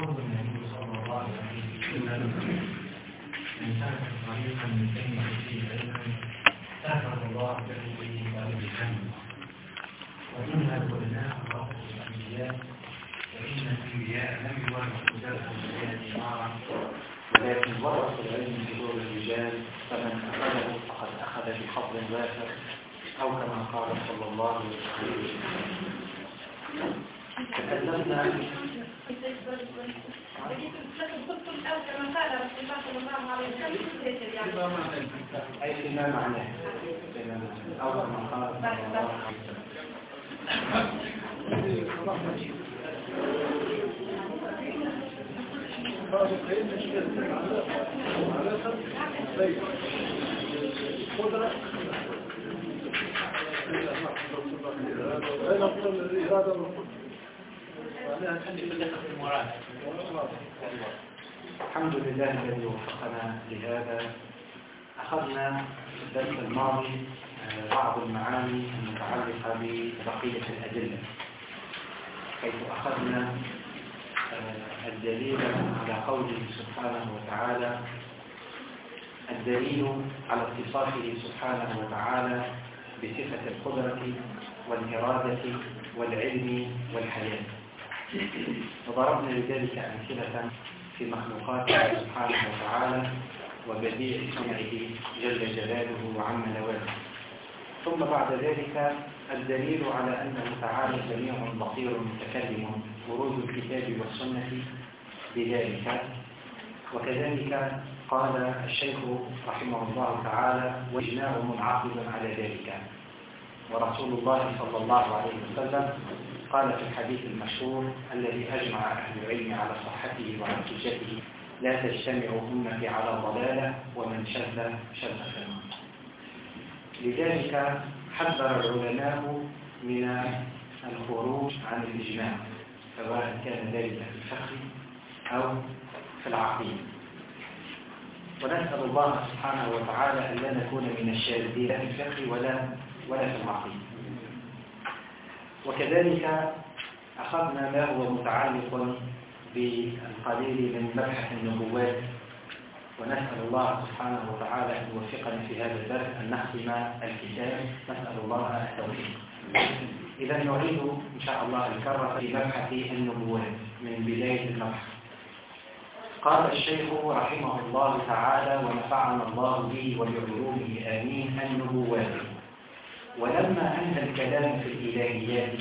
يقول النبي صلى الله عليه وسلم من سلك طريقا من كلمة فيه علما سهل الله له به باب الجنة وإنها العلماء رفض الأنبياء فإن الأنبياء لم يورثوا درس البيان نارا. ولكن ورثوا العلم بدور الرجال فمن أخذه فقد أخذ بحظ وافر أو كما قال صلى الله عليه وسلم. تكلمنا أي فيما معناه أو كما قال صلى الله عليه وسلم الحمد لله الذي وفقنا لهذا. أخذنا في الدرس الماضي بعض المعاني المتعلقة ببقية الأدلة. حيث أخذنا الدليل على قوله سبحانه وتعالى الدليل على اتصافه سبحانه وتعالى بصفة القدرة والإرادة والعلم والحياة. وضربنا لذلك أمثلة في مخلوقاته سبحانه وتعالى وبديع صنعه جل جلاله وعم نواله ثم بعد ذلك الدليل على أنه تعالى سميع بصير متكلم ورود الكتاب والسنة بذلك. وكذلك قال الشيخ رحمه الله تعالى وإجماع منعقد على ذلك. ورسول الله صلى الله عليه وسلم قال في الحديث المشهور الذي أجمع أهل العلم على صحته وعلى حجته لا تجتمع أمتي على ضلالة ومن شذ شذ في لذلك حذر العلماء من الخروج عن الإجماع سواء كان ذلك في الفقه أو في العقيدة. ونسأل الله سبحانه وتعالى أن لا نكون من الشاذين في الفقه ولا ولا في العقيدة. وكذلك أخذنا ما هو متعلق بالقليل من مبحث النبوات. ونسأل الله سبحانه وتعالى أن يوفقنا في هذا الدرس أن نختم الكتاب. نسأل الله التوفيق. إذا نعيد إن شاء الله الكرة في مبحث النبوات من بداية المبحث. قال الشيخ رحمه الله تعالى ونفعنا الله به وبعلومه آمين. النبوات. ولما أنهى الكلام في الإلهيات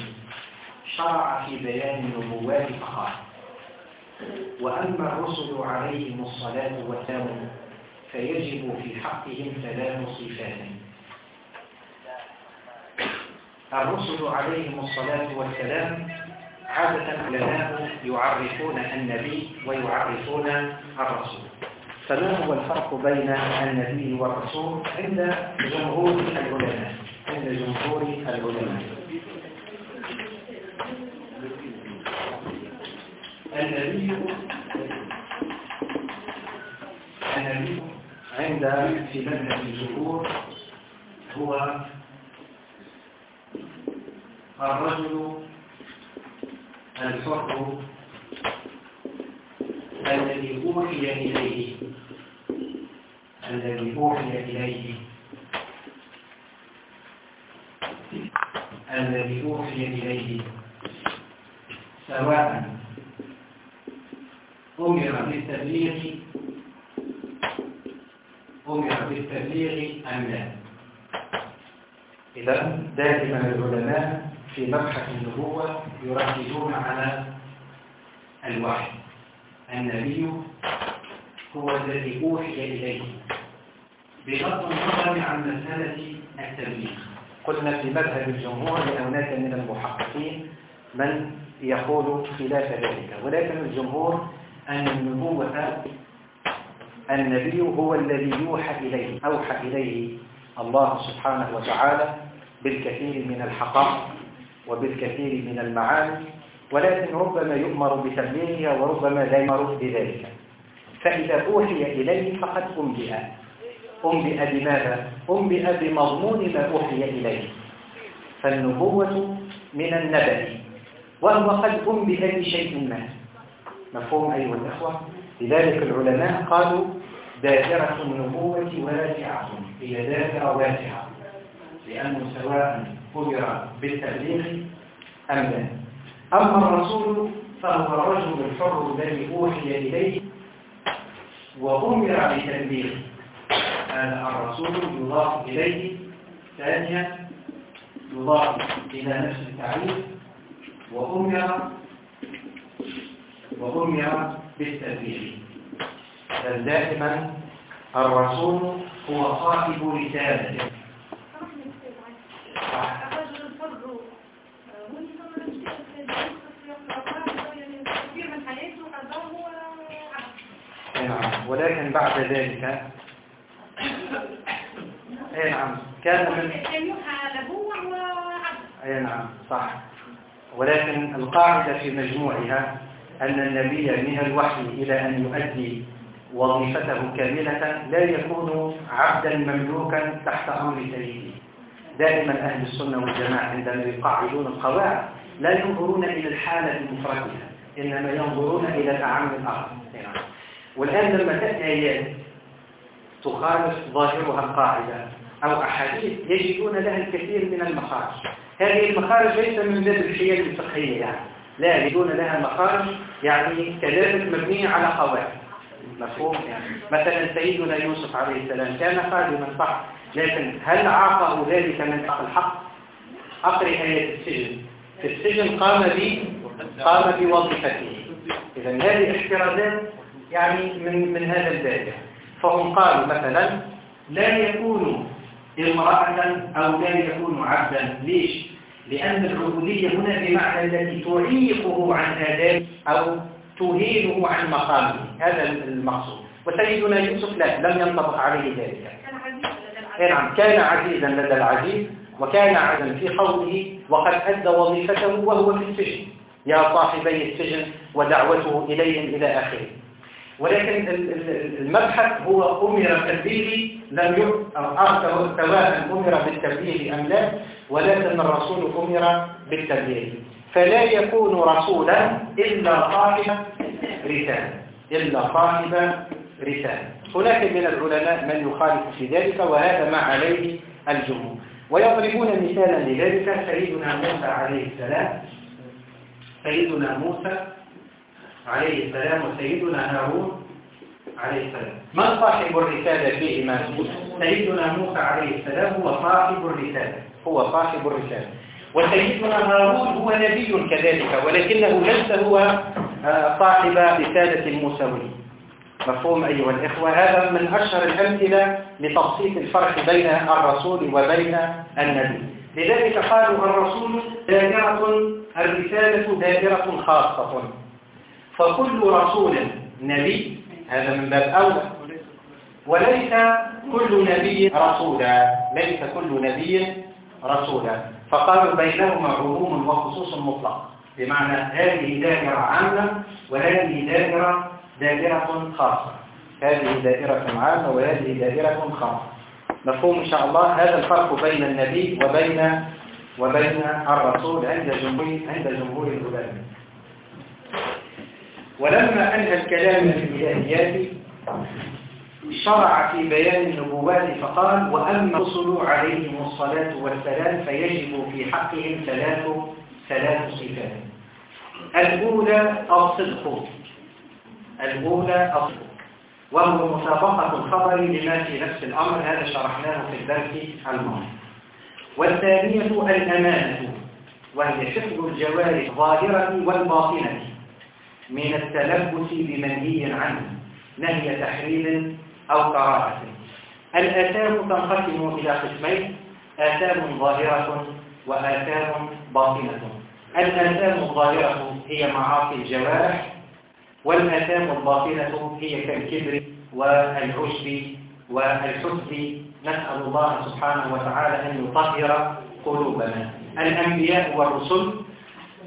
شرع في بيان النبوات فقال وأما الرسل عليهم الصلاة والسلام فيجب في حقهم ثلاث صفات. الرسل عليهم الصلاة والسلام عادة العلماء يعرفون النبي ويعرفون الرسول. فما هو الفرق بين النبي والرسول عند جمهور العلماء؟ عند جمهور العلماء. النبي النبي عند في مذهب الجمهور هو الرجل الحر الذي أوحي إليه. الذي أوحي إليه. الذي أوحي إليه سواء أمر بالتبليغ أمر بالتبليغ أم لا. إذا دائما العلماء في مبحث النبوة يركزون على الوحي. النبي هو الذي أوحي إليه بغض النظر عن مسألة التبليغ. قلنا في مذهب الجمهور لأناس من المحققين من يقول خلاف ذلك ولكن الجمهور أن النبوة النبي هو الذي يوحى إليه أوحى إليه الله سبحانه وتعالى بالكثير من الحقائق وبالكثير من المعاني ولكن ربما يؤمر بتبليغها وربما لا يؤمر بذلك. فإذا أوحي إليه فقد أنبئ بماذا؟ أنبئ بمضمون ما أوحي إليه. فالنبوة من النبأ وهو قد أنبئ بشيء ما. مفهوم أيها الأخوة؟ لذلك العلماء قالوا دائرة النبوة واسعة هي دائرة واسعة. لأنه سواء أمر بالتبليغ أم لا. أما الرسول فهو الرجل الحر الذي أوحي إليه وأمر بتبليغه. الرسول يضاف إليه ثانيا يضاف إلى نفس التعريف وأمر وأمر بالتبليغ. بل دائما الرسول هو صاحب رسالته نعم ولكن بعد ذلك أي نعم. كان من أي نعم صح. ولكن القاعدة في مجموعها أن النبي من الوحي إلى أن يؤدي وظيفته كاملة لا يكون عبدا مملوكا تحت أمر سيده دائما أهل السنة والجماعة عندما يقاعدون القواعد لا ينظرون إلى الحالة المفردة إنما ينظرون إلى أعم الأرض نعم. والآن لما تأتي آيات تخالف ظاهرها القاعدة. أو أحاديث يجدون لها الكثير من المخارج. هذه المخارج ليس من باب الحيل الفقهية يعني. لا يجدون لها مخارج يعني كذلك مبنية على قواعد. مفهوم؟ يعني مثلا سيدنا يوسف عليه السلام كان خادما صح؟ لكن هل عاقه ذلك من حق الحق؟ أقرأ آية السجن. في السجن قام ب قام بوظيفته. إذا هذه احترازات يعني من من هذا الباب. فهم قالوا مثلا لا يكون امرأة أو لا يكون عبدا. ليش؟ لأن العبودية هنا بمعنى التي تعيقه عن آداب أو تهينه عن مقامه. هذا المقصود. وسيدنا يوسف لا لم ينطبق عليه ذلك. نعم كان عزيزا لدى العزيز وكان عزا في قوله وقد أدى وظيفته وهو في السجن. يا صاحبي السجن ودعوته إليهم إلى آخره. ولكن المبحث هو أمر بالتبليغ لم سواء أمر بالتبليغ أم لا ولكن الرسول أمر بالتبليغ فلا يكون رسولا إلا صاحب رسالة إلا صاحب رسالة. هناك من العلماء من يخالف في ذلك وهذا ما عليه الجمهور. ويضربون مثالا لذلك سيدنا موسى عليه السلام. سيدنا موسى عليه السلام وسيدنا هارون عليه السلام. من صاحب الرسالة فيهما سيدنا موسى عليه السلام هو صاحب الرسالة. هو صاحب الرسالة. وسيدنا هارون هو نبي كذلك ولكنه ليس هو آه، صاحب رسالة الموسوي مفهوم أيها الإخوة؟ هذا من أشهر الأمثلة لتبسيط الفرق بين الرسول وبين النبي. لذلك قالوا الرسول دائرة الرسالة دائرة خاصة. فكل رسول نبي هذا من باب أولى وليس كل نبي رسولا ليس كل نبي رسولا. فقالوا بينهما عموم وخصوص مطلق. بمعنى هذه دائرة عامة وهذه دائرة دائرة خاصة. هذه دائرة عامة وهذه دائرة خاصة. مفهوم إن شاء الله؟ هذا الفرق بين النبي وبين وبين الرسول عند جمهور عند جمهور العلماء. ولما أنهى الكلام في الإلهيات شرع في بيان النبوات فقال وأما الرسل عليهم الصلاة والسلام فيجب في حقهم ثلاث ثلاث صفات. الأولى الصدق. الأولى الصدق. وهو مسابقة الخبر لما في نفس الأمر هذا شرحناه في الدرس الماضي. والثانية الأمانة وهي حفظ الجوارح الظاهرة والباطنة. من التلبس بمنهي عنه نهي تحريم أو كراهة الآثام تنقسم إلى قسمين؟ آثام ظاهرة وآثام باطنة. الآثام الظاهرة هي معاصي الجوارح والآثام الباطنة هي كالكبر والعشب والحسد نسأل الله سبحانه وتعالى أن يطهر قلوبنا. الأنبياء والرسل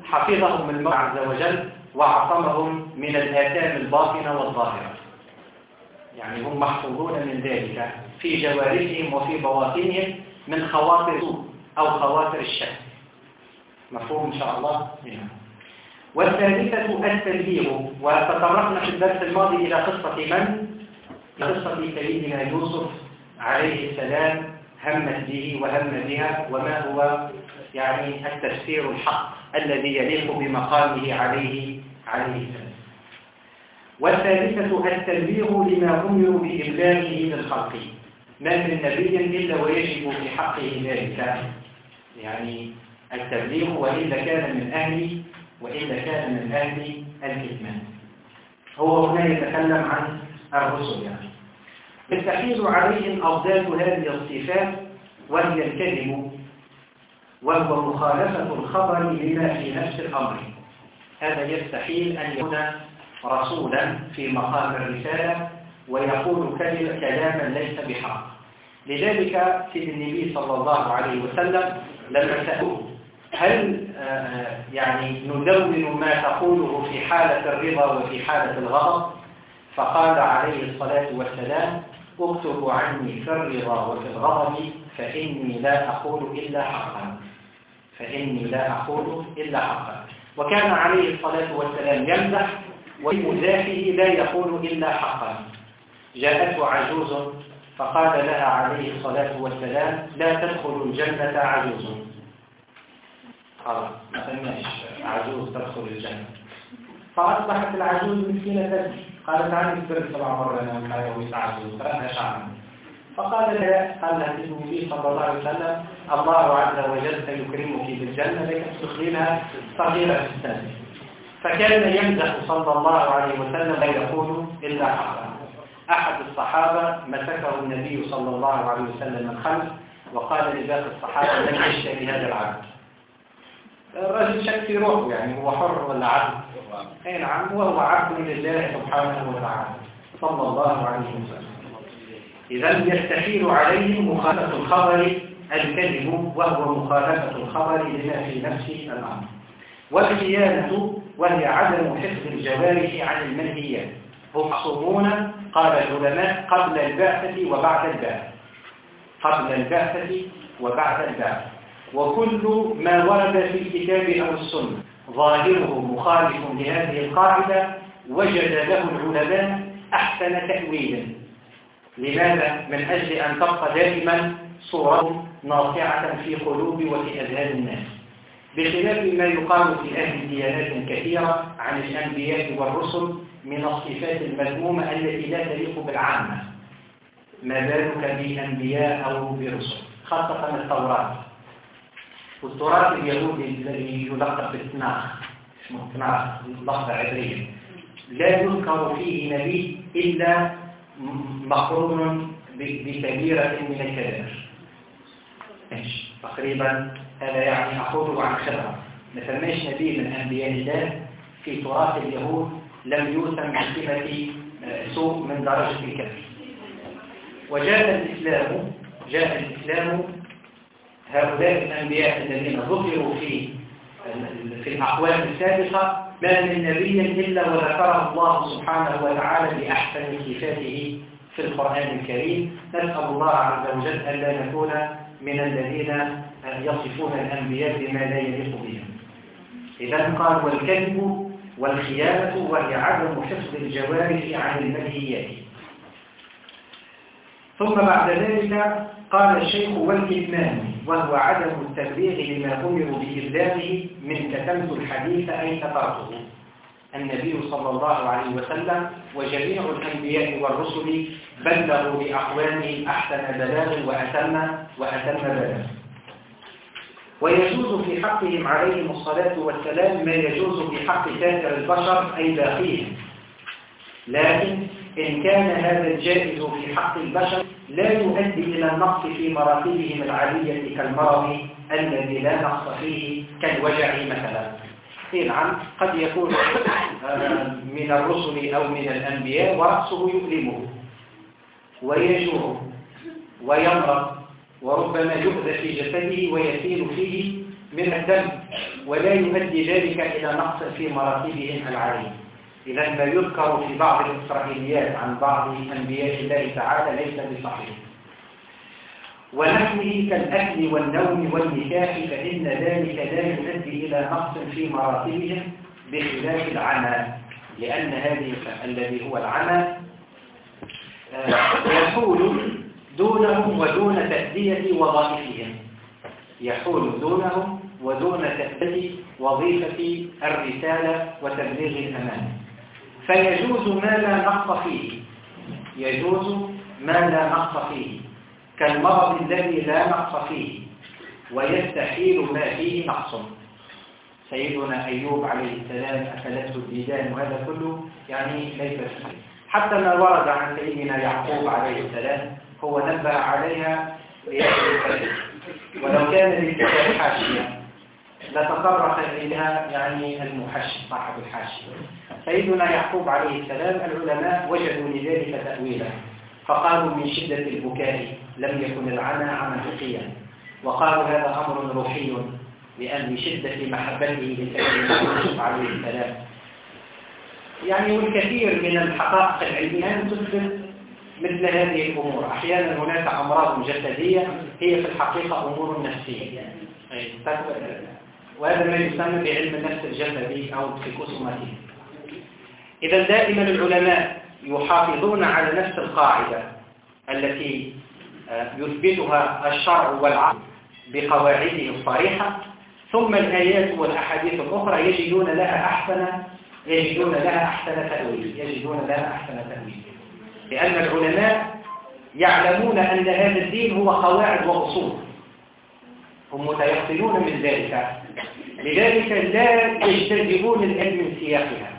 حفظهم الله عز وجل. وعصمهم من الآثام الباطنة والظاهرة يعني هم محفوظون من ذلك في جوارحهم وفي بواطنهم من خواطر أو خواطر الشك مفهوم إن شاء الله؟ نعم والثالثة التبليغ وتطرقنا في الدرس الماضي إلى قصة من؟ قصة سيدنا يوسف عليه السلام همت به وهم بها وما هو يعني التفسير الحق الذي يليق بمقامه عليه عليه السلام. والثالثة التبليغ لما أمروا بإبلاغه للخلق ما من نبي إلا ويجب في حقه ذلك. يعني التبليغ وإلا كان من أهل وإلا كان من أهل الكتمان هو هنا يتكلم عن الرسل يعني. يستحيل عليهم أضداد هذه الصفات وهي الكذب وهو مخالفة الخبر لما في نفس الأمر. هذا يستحيل أن يكون رسولا في مقام الرسالة ويقول كلاما ليس بحق. لذلك سيد النبي صلى الله عليه وسلم لما سألوه هل آه، يعني ندون ما تقوله في حالة الرضا وفي حالة الغضب؟ فقال عليه الصلاة والسلام اكتب عني في الرضا وفي الغضب فإني لا أقول إلا حقا. فإني لا أقول إلا حقا. وكان عليه الصلاة والسلام يمزح ومزاحه لا يقول إلا حقا. جاءته عجوز فقال لها عليه الصلاة والسلام لا تدخل الجنة عجوز. خلاص ما تنمش عجوز تدخل الجنة. فأصبحت العجوز مسكينة. تبكي قالت عني السر سبع مرة أنا وكاية ويسعجوز ثلاثة شعبا فقال لها قال لها النبي صلى الله عليه وسلم الله عز وجل سيكرمك بالجنة لكن تدخلها صغيرة في السنة فكان يمزح صلى الله عليه وسلم لا يقول إلا حقا أحد الصحابة مسكه النبي صلى الله عليه وسلم من خلف وقال لباقي الصحابة لن يشتري هذا العبد. الرجل شك في روحه يعني هو حر ولا عبد. أي نعم وهو عبد لله سبحانه وتعالى صلى الله عليه وسلم. إذا يستحيل عليهم مخالفة الخبر الكذب وهو مخالفة الخبر لما في نفس الأمر والخيانة وهي عدم حفظ الجوارح عن المنهيات هم محصومون قال العلماء قبل البعثة وبعد البعثة قبل البعثة وبعد البعثة وكل ما ورد في الكتاب أو السنة ظاهره مخالف لهذه القاعدة وجد له العلماء أحسن تأويلا. لماذا؟ من أجل أن تبقى دائما صورة ناطعة في قلوب وفي أذهان الناس. بخلاف ما يقال في أهل ديانات كثيرة عن الأنبياء والرسل من الصفات المذمومة التي لا تليق بالعامة. ما بالك بأنبياء أو برسل خاصة التوراة. والتراث اليهودي الذي يلقب بالتناخ اسمه تناخ لفظة عبرية. لا يذكر فيه نبي إلا مقرون بكبيرة من الكبائر تقريبا هذا يعني أقوله عن خبرة. ما فماش نبي من أنبياء الله في تراث اليهود لم يوسم بصفة سوء من درجة الكبر وجاء الإسلام جاء الإسلام هؤلاء الأنبياء الذين ذكروا في في الأقوال السابقة ما من نبي إلا وذكره الله سبحانه وتعالى بأحسن صفاته في القرآن الكريم. نسأل الله عز وجل ألا نكون من الذين يصفون الأنبياء بما لا يليق بهم. إذا قال والكذب والخيانة وهي عدم حفظ الجوارح عن المنهيات ثم بعد ذلك قال الشيخ والكتمان وهو عدم التبليغ لما أمر بإبلاغه من كتمت الحديث أي تقرته النبي صلى الله عليه وسلم وجميع الأنبياء والرسل بلغوا لأقوامهم أحسن بلاغ وأتم وأتم بلاغ. ويجوز في حقهم عليهم الصلاة والسلام ما يجوز في حق سائر البشر أي باقيهم. لكن إن كان هذا الجائز في حق البشر لا يؤدي إلى النقص في مراتبهم العالية كالمرض الذي لا نقص فيه كالوجع مثلا. نعم قد يكون آه، من الرسل أو من الأنبياء ورأسه يؤلمه ويجوع ويمرض وربما يؤذى في جسده ويسيل فيه من الدم ولا يؤدي ذلك إلى نقص في مراتبهم العالية. إذا ما يذكر في بعض الإسرائيليات عن بعض أنبياء الله تعالى ليس بصحيح. ونحوه كالأكل والنوم والنكاح فإن ذلك لا يؤدي إلى نقص في مراتبهم بخلاف العمى لأن هذه الذي هو العمى آه، يحول دونهم ودون تأدية وظائفهم. يحول دونهم ودون تأدية وظيفة الرسالة وتبليغ الأمان فيجوز ما لا نقص فيه. يجوز ما لا نقص فيه. كالمرض الذي لا نقص فيه. ويستحيل ما فيه نقص. سيدنا أيوب عليه السلام أكلته الديدان وهذا كله يعني ليس فيه حتى ما ورد عن سيدنا يعقوب عليه السلام هو نبه عليها ولو كان للكتاب حاشية. لتطرق إليها يعني المحشي صاحب الحاشية. سيدنا يعقوب عليه السلام العلماء وجدوا لذلك تأويلا. فقالوا من شدة البكاء لم يكن العمى عمى فقيا وقالوا هذا أمر روحي لأن شدة محبته لسيدنا يوسف عليه السلام. يعني والكثير من الحقائق العلمية تثبت مثل هذه الأمور. أحيانا هناك أمراض جسدية هي في الحقيقة أمور نفسية. وهذا ما يسمى بعلم النفس الجسدي أو السيكوسوماتي إذا دائما العلماء يحافظون على نفس القاعدة التي آه، يثبتها الشرع والعقل بقواعده الصريحة ثم الآيات والأحاديث الأخرى يجدون لها أحسن يجدون لها أحسن تأويل يجدون لها أحسن تأويل. لأن العلماء يعلمون أن هذا الدين هو قواعد وأصول. هم متيقنون من ذلك. لذلك لا يجتذبون العلم من سياقها.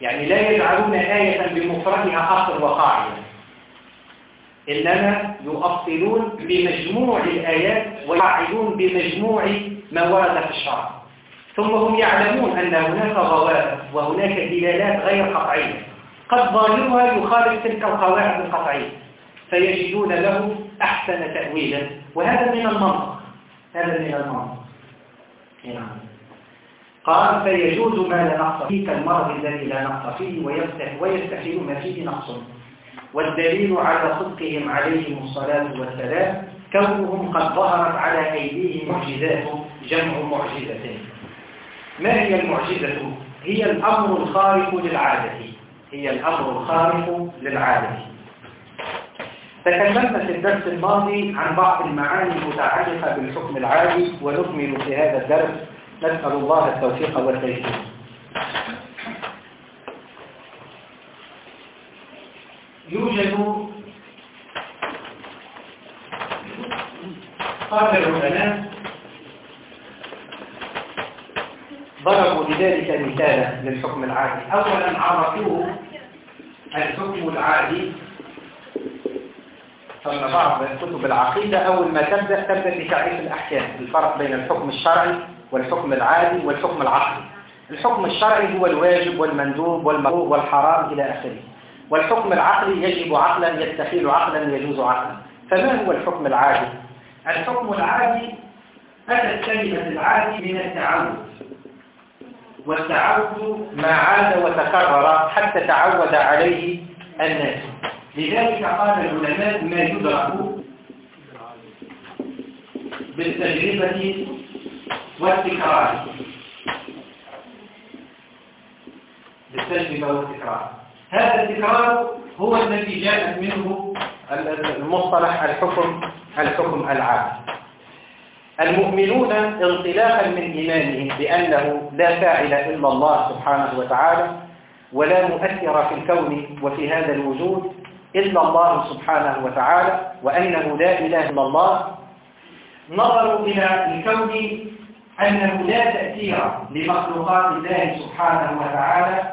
يعني لا يجعلون آية بمفردها أصل وقاعدة. إنما يؤصلون بمجموع الآيات ويعيدون بمجموع ما ورد في الشرع. ثم هم يعلمون أن هناك ضوابط وهناك دلالات غير قطعية. قد ظاهرها يخالف تلك القواعد القطعية. فيجدون له أحسن تأويلا. وهذا من المنطق. هذا من المنطق نعم. قال فيجوز ما لا نقص فيه كالمرض الذي لا نقص فيه ويستحيل ما فيه نقص. والدليل على صدقهم عليهم الصلاة والسلام كونهم قد ظهرت على أيديهم معجزات جمع معجزة ما هي المعجزة؟ هي الأمر الخارق للعادة. هي الأمر الخارق للعادة. تكلمنا في الدرس الماضي عن بعض المعاني المتعلقة بالحكم العادي ونكمل في هذا الدرس. نسأل الله التوفيق والتيسير يوجد قال العلماء ضربوا لذلك مثالا للحكم العادي. أولا عرفوه الحكم العادي ثم بعض كتب العقيدة أول ما تبدأ تبدأ بتعريف الأحكام الفرق بين الحكم الشرعي والحكم العادي والحكم العقلي. الحكم الشرعي هو الواجب والمندوب والمكروه والحرام إلى آخره. والحكم العقلي يجب عقلا يستحيل عقلا يجوز عقلا. فما هو الحكم العادي؟ الحكم العادي أتت كلمة العادي من التعود. والتعود ما عاد وتكرر حتى تعود عليه الناس. لذلك قال العلماء ما يدرك بالتجربة والتكرار. بالتجربة والتكرار. هذا التكرار هو الذي جاءت منه المصطلح الحكم الحكم العام. المؤمنون انطلاقا من إيمانهم بأنه لا فاعل إلا الله سبحانه وتعالى ولا مؤثر في الكون وفي هذا الوجود إلا الله سبحانه وتعالى وأنه لا إله إلا الله. نظروا إلى الكون أنه لا تأثير لمخلوقات الله سبحانه وتعالى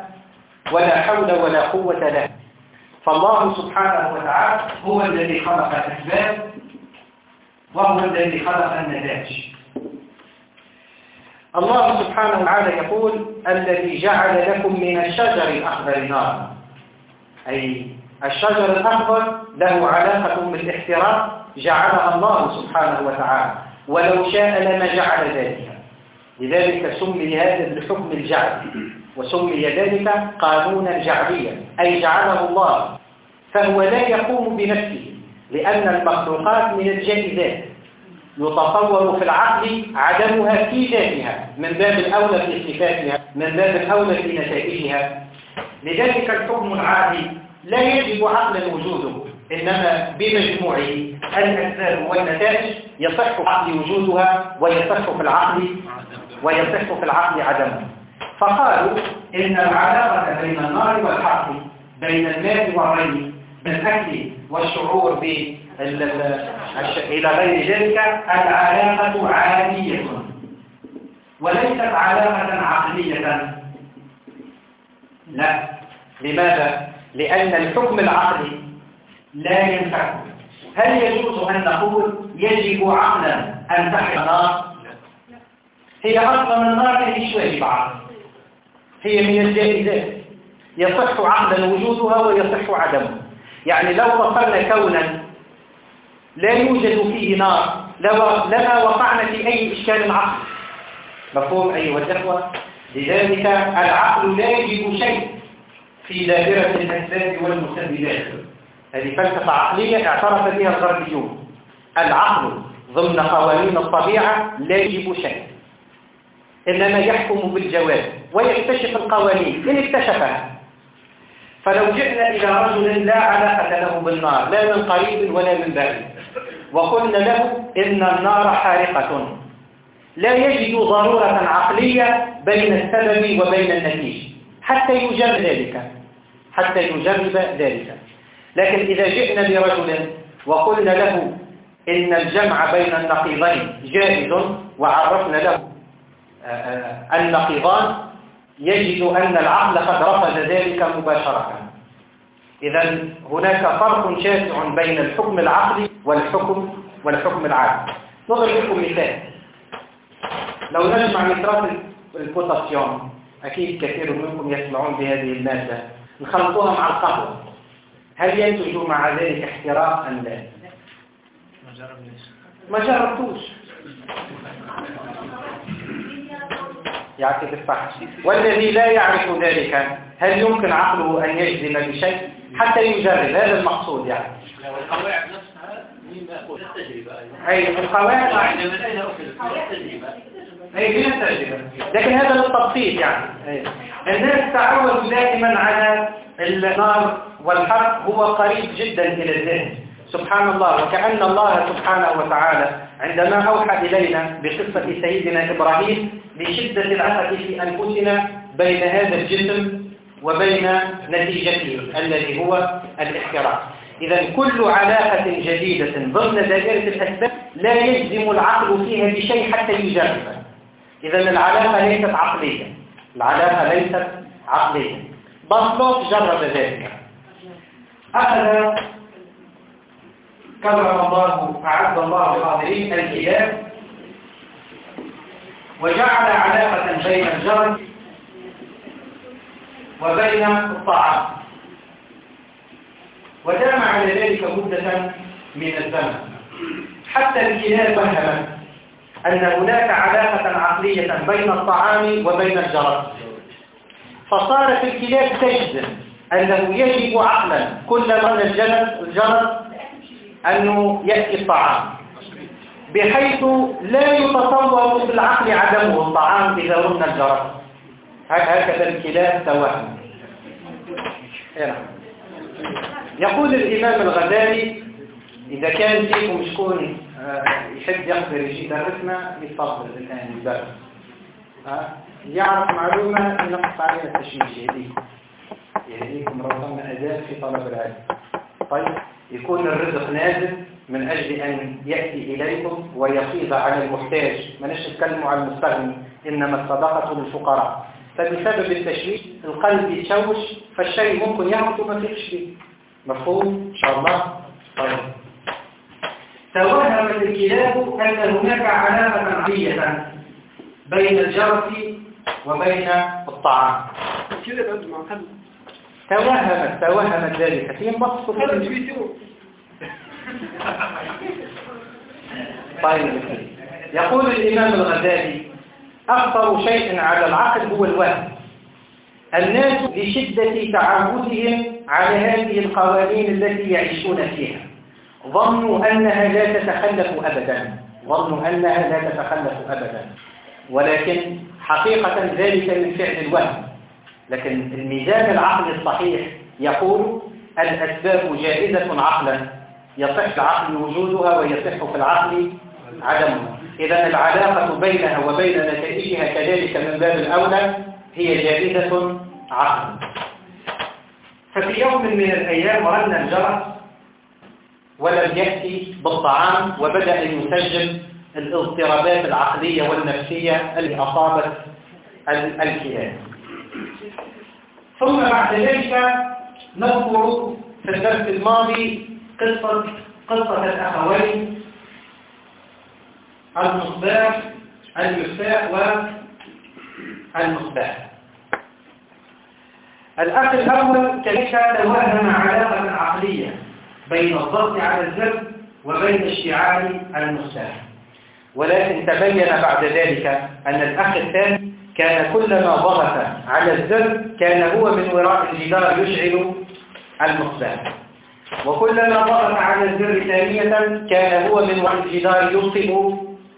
ولا حول ولا قوة له. فالله سبحانه وتعالى هو الذي خلق الأسباب وهو الذي خلق النتاج الله سبحانه وتعالى يقول الذي جعل لكم من الشجر الأخضر نارا أي الشجر الأخضر له علاقة بالاحتراق جعلها الله سبحانه وتعالى. ولو شاء لما جعل ذلك. لذلك سمي هذا بحكم الجعل. وسمي ذلك قانونا جعليا. أي جعله الله. فهو لا يقوم بنفسه. لأن المخلوقات من الجائزات يتصور في العقل عدمها في ذاتها. من باب الأولى في صفاتها. من باب الأولى في نتائجها. لذلك الحكم العادي لا يجب عقلا وجوده إنما بمجموعه الأسباب والنتائج يصح عقل وجودها ويصح في العقل ويصح في العقل عدمه فقالوا إن العلاقة بين النار والحق بين الماء والري بالأكل والشعور ب إلى غير ذلك العلاقة عادية. وليست علاقة عقلية. لا. لماذا؟ لأن الحكم العقلي لا ينفع. هل يجوز أن نقول يجب عقلا أن تحرق النار؟ هي أصلا النار مش واجب عقل هي من الجائزات. يصح عقلا وجودها ويصح عدمها يعني لو وصلنا كونا لا يوجد فيه نار لما وقعنا في أي إشكال عقل مفهوم؟ أيها الأخوة. لذلك العقل لا يجب شيء. في دائرة الأسباب والمسببات هذه فلسفة عقلية اعترف بها الغربيون. العقل ضمن قوانين الطبيعة لا يجب شيء. إنما يحكم بالجواب ويكتشف القوانين. إن اكتشفها فلو جئنا إلى رجل لا علاقة له بالنار لا من قريب ولا من بعيد وقلنا له إن النار حارقة. لا يجد ضرورة عقلية بين السبب وبين النتيجة حتى يجرب ذلك. حتى يجرب ذلك. لكن إذا جئنا برجل وقلنا له إن الجمع بين النقيضين جائز وعرفنا له آه، آه، النقيضان يجد أن العقل قد رفض ذلك مباشرة. إذا هناك فرق شاسع بين الحكم العقلي والحكم والحكم العادي. نضرب لكم مثال. لو نجمع نترات البوتاسيوم أكيد كثير منكم يسمعون بهذه المادة. نخلطوها مع القهوة. هل ينتج مع ذلك احتراق أم لا؟ ما جربتوش. يعطيك الصحة والذي لا يعرف ذلك هل يمكن عقله أن يجزم بشيء؟ حتى يجرب. هذا المقصود يعني. القواعد نفسها التجربة أي القواعد. لكن هذا للتبسيط يعني. الناس تعودوا دائما على النار والحرق هو قريب جدا إلى الذهن. سبحان الله وكأن الله سبحانه وتعالى عندما أوحى إلينا بقصة سيدنا إبراهيم لشدة العفة في أنفسنا بين هذا الجسم وبين نتيجته الذي هو الاحتراق. إذا كل علاقة جديدة ضمن دائرة الأسباب لا يجزم العقل فيها بشيء حتى يجربها إذا العلاقة ليست عقلية. العلاقة ليست عقلية. بطلوف جرب ذلك. أخذ كرم الله أعد الله الحاضرين الكلاب وجعل علاقة بين الجرد وبين الطعام. ودام على ذلك مدة من الزمن. حتى الكلاب فهمت أن هناك علاقة عقلية بين الطعام وبين الجرد فصارت الكلاب تجزم أنه يجب عقلا كل من الجرد الجرد أنه يأتي الطعام. بحيث لا يتصور بالعقل عدمه الطعام إذا رمنا الجرد هكذا الكلاب توهم؟ إيه. يقول الإمام الغزالي إذا كان فيكم شكون يحب يجي يدرسنا يتفضل الآن يدرس يعرف معلومة نقص عليها التشويش يهديكم. يهديكم ربما أداء في طلب العلم. طيب يكون الرزق نازل من أجل أن يأتي إليكم ويفيض على المحتاج. ما نتكلموا على المستغني إنما الصدقة للفقراء. فبسبب التشويش القلب يتشوش فالشيء ممكن يهبط وما فيش فيه. مفهوم؟ إن شاء الله. طيب. توهمت الكلاب أن هناك علاقة عقلية بين الجرس وبين الطعام. توهمت توهمت ذلك. في مصر. طيب. يقول الإمام الغزالي أخطر شيء على العقل هو الوهم. الناس لشدة تعودهم على هذه القوانين التي يعيشون فيها. ظنوا أنها لا تتخلف أبدا. ظنوا أنها لا تتخلف أبدا. ولكن حقيقة ذلك من فعل الوهم. لكن الميزان العقلي الصحيح يقول الأسباب جائزة عقلا. يصح العقل وجودها ويصح في العقل عدمها. إذا العلاقة بينها وبين نتائجها كذلك من باب الأولى هي جائزة عقلا. ففي يوم من الأيام رن الجرس ولم يأتي بالطعام وبدأ يسجل الاضطرابات العقلية والنفسية اللي أصابت الكلاب. ثم بعد ذلك نذكر في الدرس الماضي قصة قصة الأخوين المصباح المفتاح والمصباح الأخ الأول كيف توهم علاقة عقلية؟ بين الضغط على الزر وبين اشتعال المفتاح ولكن تبين بعد ذلك أن الأخ الثاني كان كلما ضغط على الزر كان هو من وراء الجدار يشعل المصباح وكلما ضغط على الزر ثانية كان هو من وراء الجدار يطفئ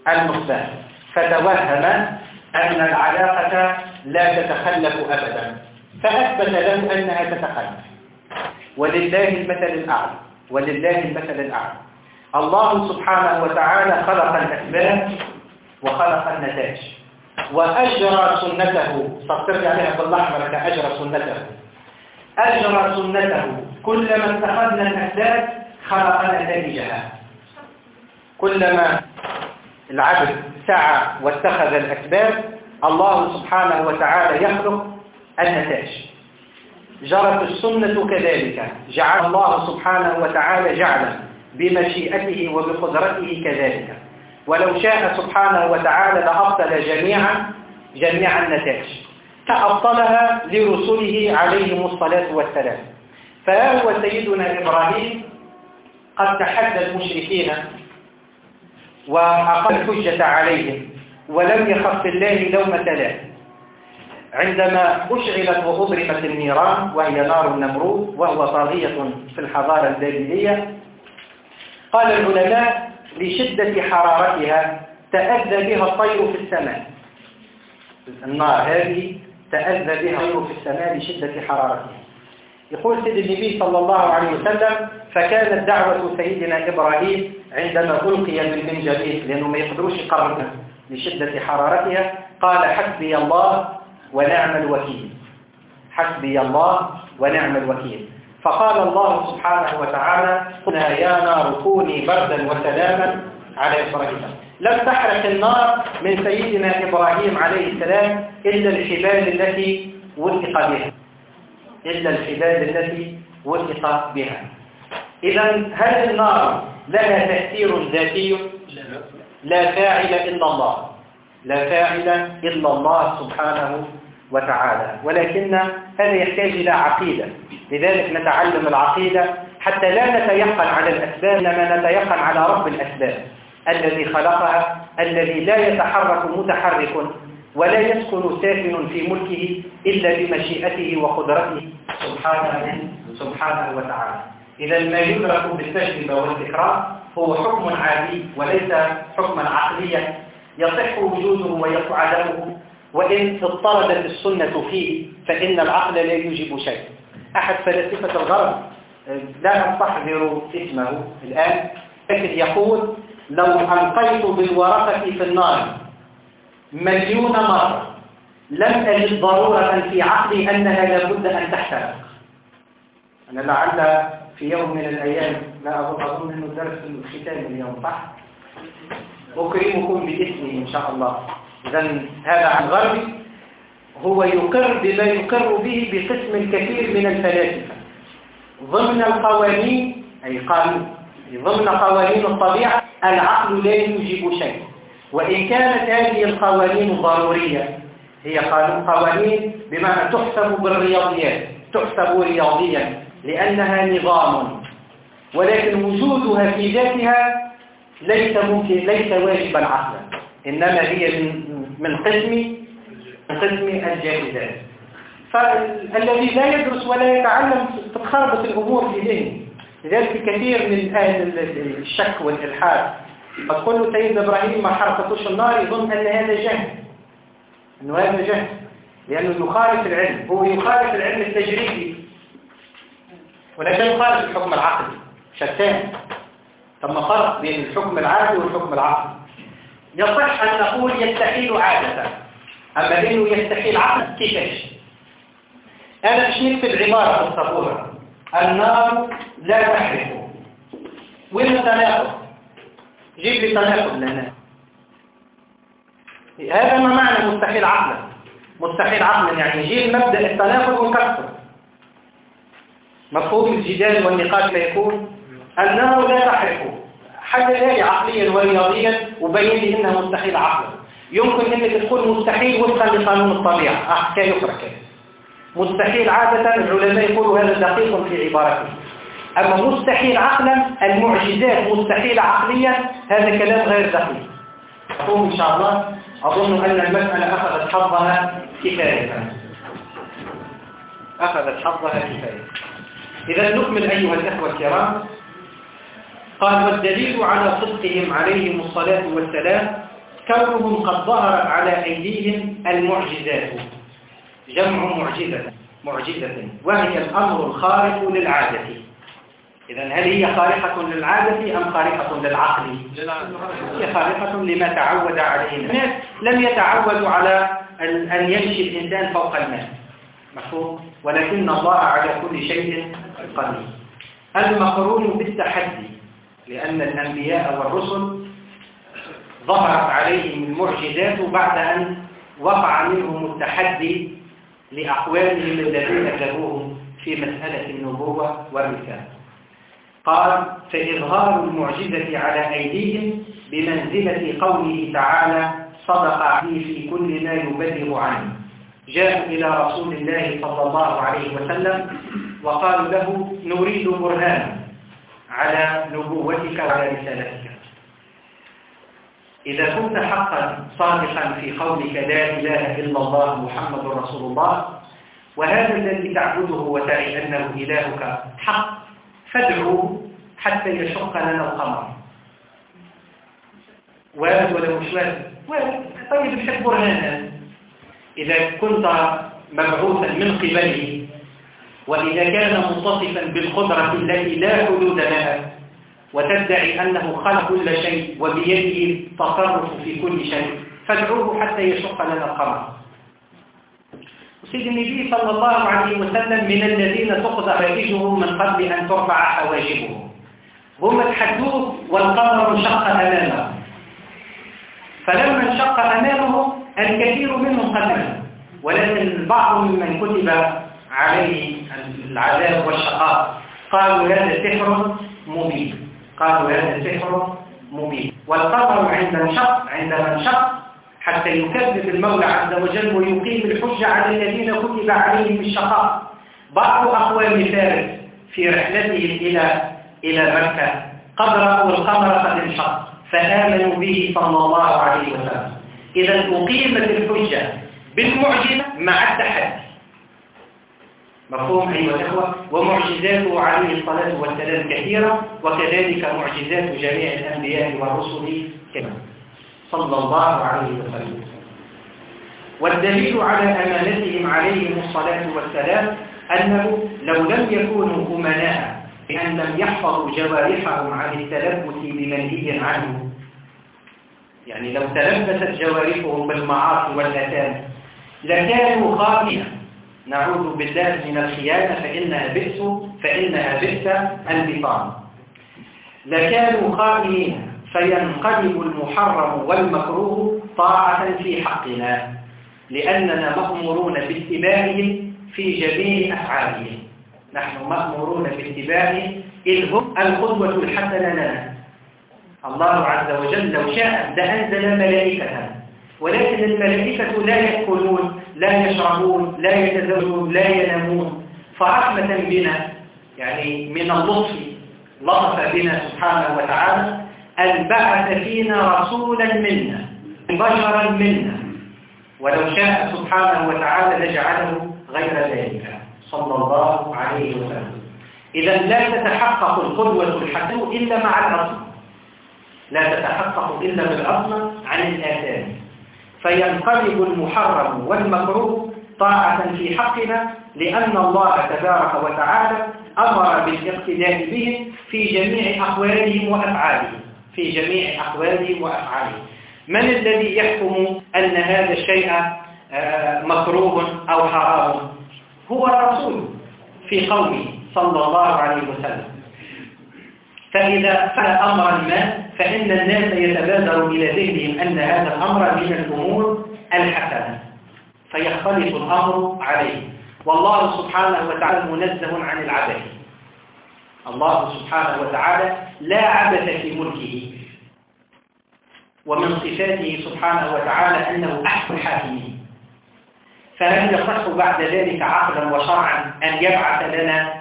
المصباح فتوهم أن العلاقة لا تتخلف أبدا. فأثبت له أنها تتخلف. ولله المثل الأعلى ولله المثل الأعلى. الله سبحانه وتعالى خلق الأسباب وخلق النتائج. وأجرى سنته صدر عليها بالأحمر كأجرى سنته. أجرى سنته. كلما اتخذنا الأسباب خلق نتائجها كلما العبد سعى واتخذ الأسباب الله سبحانه وتعالى يخلق النتائج. جرت السنة كذلك. جعل الله سبحانه وتعالى جعلا بمشيئته وبقدرته كذلك. ولو شاء سبحانه وتعالى لأبطل جميعا جميع النتائج. كأبطلها لرسله عليهم الصلاة والسلام. فهو سيدنا إبراهيم قد تحدى المشركين وأقل الحجة عليهم ولم يخف الله لومة لائم عندما أشعلت وأضرمت النيران وهي نار النمرود وهو طاغية في الحضارة البابلية قال العلماء لشدة حرارتها تأذى بها الطير في السماء. النار هذه تأذى بها الطير في السماء لشدة حرارتها. يقول سيد النبي صلى الله عليه وسلم فكانت دعوة سيدنا إبراهيم عندما ألقي من منجليه لأنه ما يقدروش يقربها لشدة حرارتها قال حسبي الله ونعم الوكيل. حسبي الله ونعم الوكيل. فقال الله سبحانه وتعالى قلنا يا نار كوني بردا وسلاما على إبراهيم. لم تحرق النار من سيدنا إبراهيم عليه السلام إلا الحبال التي وثق بها. إلا الحبال التي وثق بها. إذا هل النار لها تأثير ذاتي؟ لا فاعل إلا الله. لا فاعل إلا الله سبحانه وتعالى. ولكن هذا يحتاج إلى عقيدة. لذلك نتعلم العقيدة حتى لا نتيقن على الأسباب إنما نتيقن على رب الأسباب. الذي خلقها الذي لا يتحرك متحرك ولا يسكن ساكن في ملكه إلا بمشيئته وقدرته. سبحانه سبحانه وتعالى. إذا ما يدرك بالتجربة والإكرام هو حكم عادي وليس حكما عقليا يصح وجوده ويصح عدمه وإن اضطردت السنة فيه فإن العقل لا يوجب شيء. أحد فلاسفة الغرب لا أستحضر اسمه الآن لكن يقول لو ألقيت بالورقة في النار مليون مرة لم أجد ضرورة في عقلي أنها لابد أن تحترق. أنا لعل في يوم من الأيام لا أظن أنه درس الختام اليوم صح؟ أكرمكم باسمي إن شاء الله. إذا هذا عن غربي. هو يقر بما يقر به بقسم الكثير من الفلاسفة. ضمن القوانين أي قانون ضمن قوانين الطبيعة العقل لا يوجب شيء. وإن كانت هذه القوانين ضرورية هي قوانين بمعنى تحسب بالرياضيات تحسب رياضيا لأنها نظام. ولكن وجودها في ذاتها ليس ممكن ليس واجبا عقلا. إنما هي من من قسم من قسم الجائزات فالذي لا يدرس ولا يتعلم تتخربط الأمور في ذهنه. لذلك كثير من أهل الشك والإلحاد. فتقول له سيد إبراهيم ما حرقتوش النار يظن أن هذا جهل. أنه هذا جهل. لأنه يخالف العلم. هو يخالف العلم التجريبي وليس يخالف الحكم العقلي. شتان. ثم فرق بين الحكم العادي والحكم العقلي؟ يصح أن نقول يستحيل عادة. أما إنه يستحيل عقل كيفاش أنا مش نكتب عبارة في الصبورة النار لا تحرق. وين التناقض؟ جيب لي تناقض لنا. هذا ما معنى مستحيل عقلا. مستحيل عقلا يعني جيب مبدأ التناقض ونكسر مفهوم الجدال والنقاش لا يكون. النار لا تحرق. حتى ذلك عقليا ورياضيا وبين لي إنها مستحيل عقلا. يمكن إنك تقول مستحيل وفقا لقانون الطبيعة. حكايه أخرى كده مستحيل عادة العلماء يقولوا هذا دقيق في عبارته. أما مستحيل عقلا المعجزات مستحيلة عقليا هذا كلام غير دقيق. أقول إن شاء الله. أظن أن المسألة أخذت حظها كفاية. أخذت حظها كفاية. إذا نكمل أيها الأخوة الكرام. قال والدليل على صدقهم عليهم الصلاة والسلام كونهم قد ظهرت على أيديهم المعجزات. جمع معجزة معجزة وهي الأمر الخارق للعادة. إذا هل هي خارقة للعادة أم خارقة للعقل؟ هي خارقة لما تعود عليه الناس لم يتعودوا على أن يمشي الإنسان فوق الماء. مفهوم؟ ولكن الله على كل شيء قدير. المقرون بالتحدي. لأن الأنبياء والرسل ظهرت عليهم المعجزات بعد أن وقع منهم التحدي لأقوالهم الذين كذبوهم في مسألة النبوة والرسالة. قال فإظهار المعجزة على أيديهم بمنزلة قوله تعالى صدق عليه في كل ما يبلغ عنه جاءوا إلى رسول الله صلى الله عليه وسلم وقالوا له نريد برهانا على نبوتك وعلى رسالتك إذا كنت حقا صادقا في قولك لا إله إلا الله محمد رسول الله وهذا الذي تعبده وتعي أنه إلهك حق فادعوه حتى يشق لنا القمر. وارد ولا مش وارد؟ وارد. طيب الحب برهانا. إذا كنت مبعوثا من قبله وإذا كان متصفا بالقدرة التي لا حدود لها وتدعي أنه خلق كل شيء وبيده التصرف في كل شيء فادعوه حتى يشق لنا القمر سيد النبي صلى الله عليه وسلم من الذين تقضى حوائجهم من قبل أن ترفع حواجبهم. هم تحدوه والقمر انشق أمامه. فلما انشق أمامه الكثير منهم قدمه ولكن البعض ممن كتب عليه العذاب والشقاء. قالوا هذا سحر مبين. قالوا هذا سحر مبين. والقمر عند انشق عندما انشق حتى يكذب المولى عز وجل ويقيم الحجة على الذين كتب عليهم الشقاء. بعض أخوان فارس في رحلتهم إلى إلى مكة قد رأوا القمر قد انشق فآمنوا به صلى الله عليه وسلم. إذا أقيمت الحجة بالمعجزة مع التحدي. مفهوم أيها الأخوة ومعجزاته عليه الصلاة والسلام كثيرة وكذلك معجزات جميع الأنبياء والرسل كما صلى الله عليه وسلم. والدليل على أمانتهم عليهم الصلاة والسلام أنه لو لم يكونوا أمناء بأن لم يحفظوا جوارحهم عن التلبس بمنهي عنه. يعني لو تلبست جوارحهم بالمعاصي والأثام لكانوا خائنين نعوذ بالله من الخيانة فإنها بئس فإنها بئس البطان. لكانوا خائنين فينقلب المحرم والمكروه طاعة في حقنا لأننا مأمورون باتباعهم في جميع أفعالهم. نحن مأمورون باتباعهم إذ هم القدوة الحسنة لنا. الله عز وجل لو شاء لأنزل ملائكة ولكن الملائكة لا يأكلون لا يشربون لا يتزوجون لا ينامون. فرحمة بنا يعني من اللطف لطف بنا سبحانه وتعالى أن بعث فينا رسولا منا بشرا منا. ولو شاء سبحانه وتعالى لجعله غير ذلك. صلى الله عليه وسلم. إذا لا تتحقق القدوة الحسنة إلا مع الأصل. لا تتحقق إلا بالأصل عن الآثام. فينقلب المحرم والمكروه طاعة في حقنا لأن الله تبارك وتعالى أمر بالاقتداء بهم في جميع أقوالهم وأفعالهم. في جميع أقوالهم وأفعالهم. من الذي يحكم أن هذا الشيء آه، مكروه أو حرام؟ هو الرسول في قومه صلى الله عليه وسلم. فإذا فعل أمرا ما؟ فإن الناس يتبادر إلى ذهنهم أن هذا الأمر من الأمور الحسنة. فيختلف الأمر عليه. والله سبحانه وتعالى منزه عن العبث. الله سبحانه وتعالى لا عبث في ملكه. ومن صفاته سبحانه وتعالى أنه أحسن الحاكمين. فهل يصح بعد ذلك عقلا وشرعا أن يبعث لنا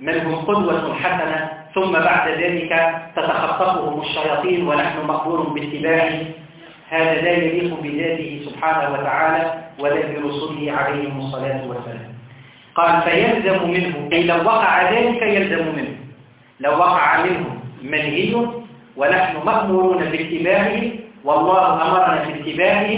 من هم قدوة حسنة ثم بعد ذلك تتخطفهم الشياطين ونحن مقبول باتباعه. هذا لا يليق بذاته سبحانه وتعالى ولا برسله عليهم الصلاة والسلام. قال فيلزم منه أي لو وقع ذلك يلزم منه. لو وقع منه منهي ونحن مأمورون باتباعه والله أمرنا باتباعه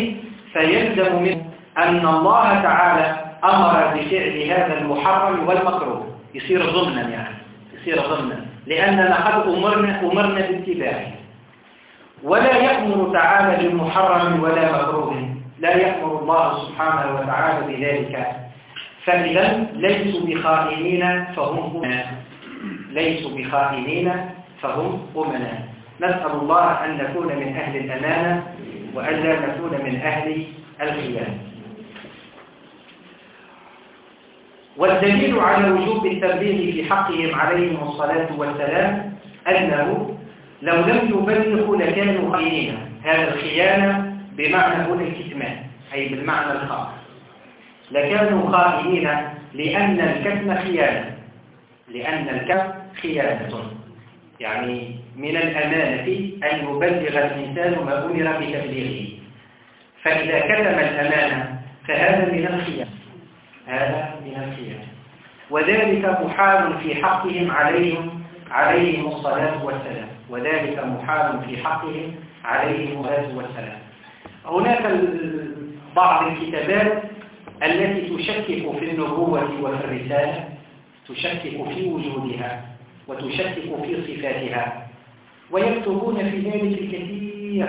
فيلزم منه أن الله تعالى أمر بفعل هذا المحرم والمكروه. يصير ضمنا يعني يصير ضمنا لأننا قد أمرنا, أمرنا باتباعه. ولا يأمر تعالى بالمحرم ولا مكروه. لا يأمر الله سبحانه وتعالى بذلك. فإذا ليسوا بخائنين فهم أمناء. ليسوا بخائنين فهم أمناء. نسأل الله أن نكون من أهل الأمانة وألا نكون من أهل الخيانة. والدليل على وجوب التبليغ في حقهم عليهم الصلاة والسلام أنه لو لم يبلغوا لكانوا خائنين هذا الخيانة بمعنى هنا الكتمان أي بالمعنى الخاص لكانوا خائنين لأن الكتم خيانة. لأن الكتم خيانة. يعني من الأمانة أن يبلغ الإنسان ما أمر بتبليغه. فإذا كتم الأمانة فهذا من الخيانة. هذا من الخيانة. وذلك محال في حقهم عليهم عليهم الصلاة والسلام. وذلك محال في حقهم عليهم الصلاة والسلام. هناك بعض الكتابات التي تشكك في النبوة وفي الرسالة تشكك في وجودها وتشكك في صفاتها ويكتبون في ذلك الكثير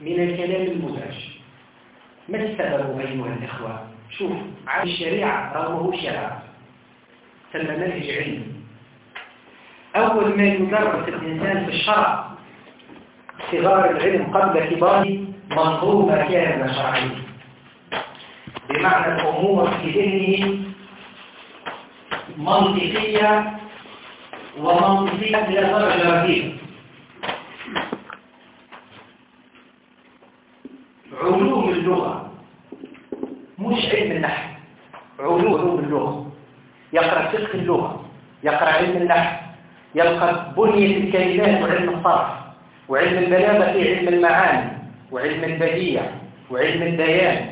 من الكلام المزعج. ما السبب أيها الإخوة؟ شوف عن الشريعة رغم شرع ثم منهج علم. أول ما يدرس الإنسان في الشرع صغار العلم قبل كباره منظومة كاملة شرعية بمعنى الأمور في ذهنه منطقية ومنطقية إلى درجة رهيبة. علوم اللغة. مش علم النحو علوم اللغة. يقرأ فقه اللغة يقرأ علم النحو يلقى بنية الكلمات وعلم الصرف وعلم البلاغة في علم المعاني وعلم البديع وعلم البيان.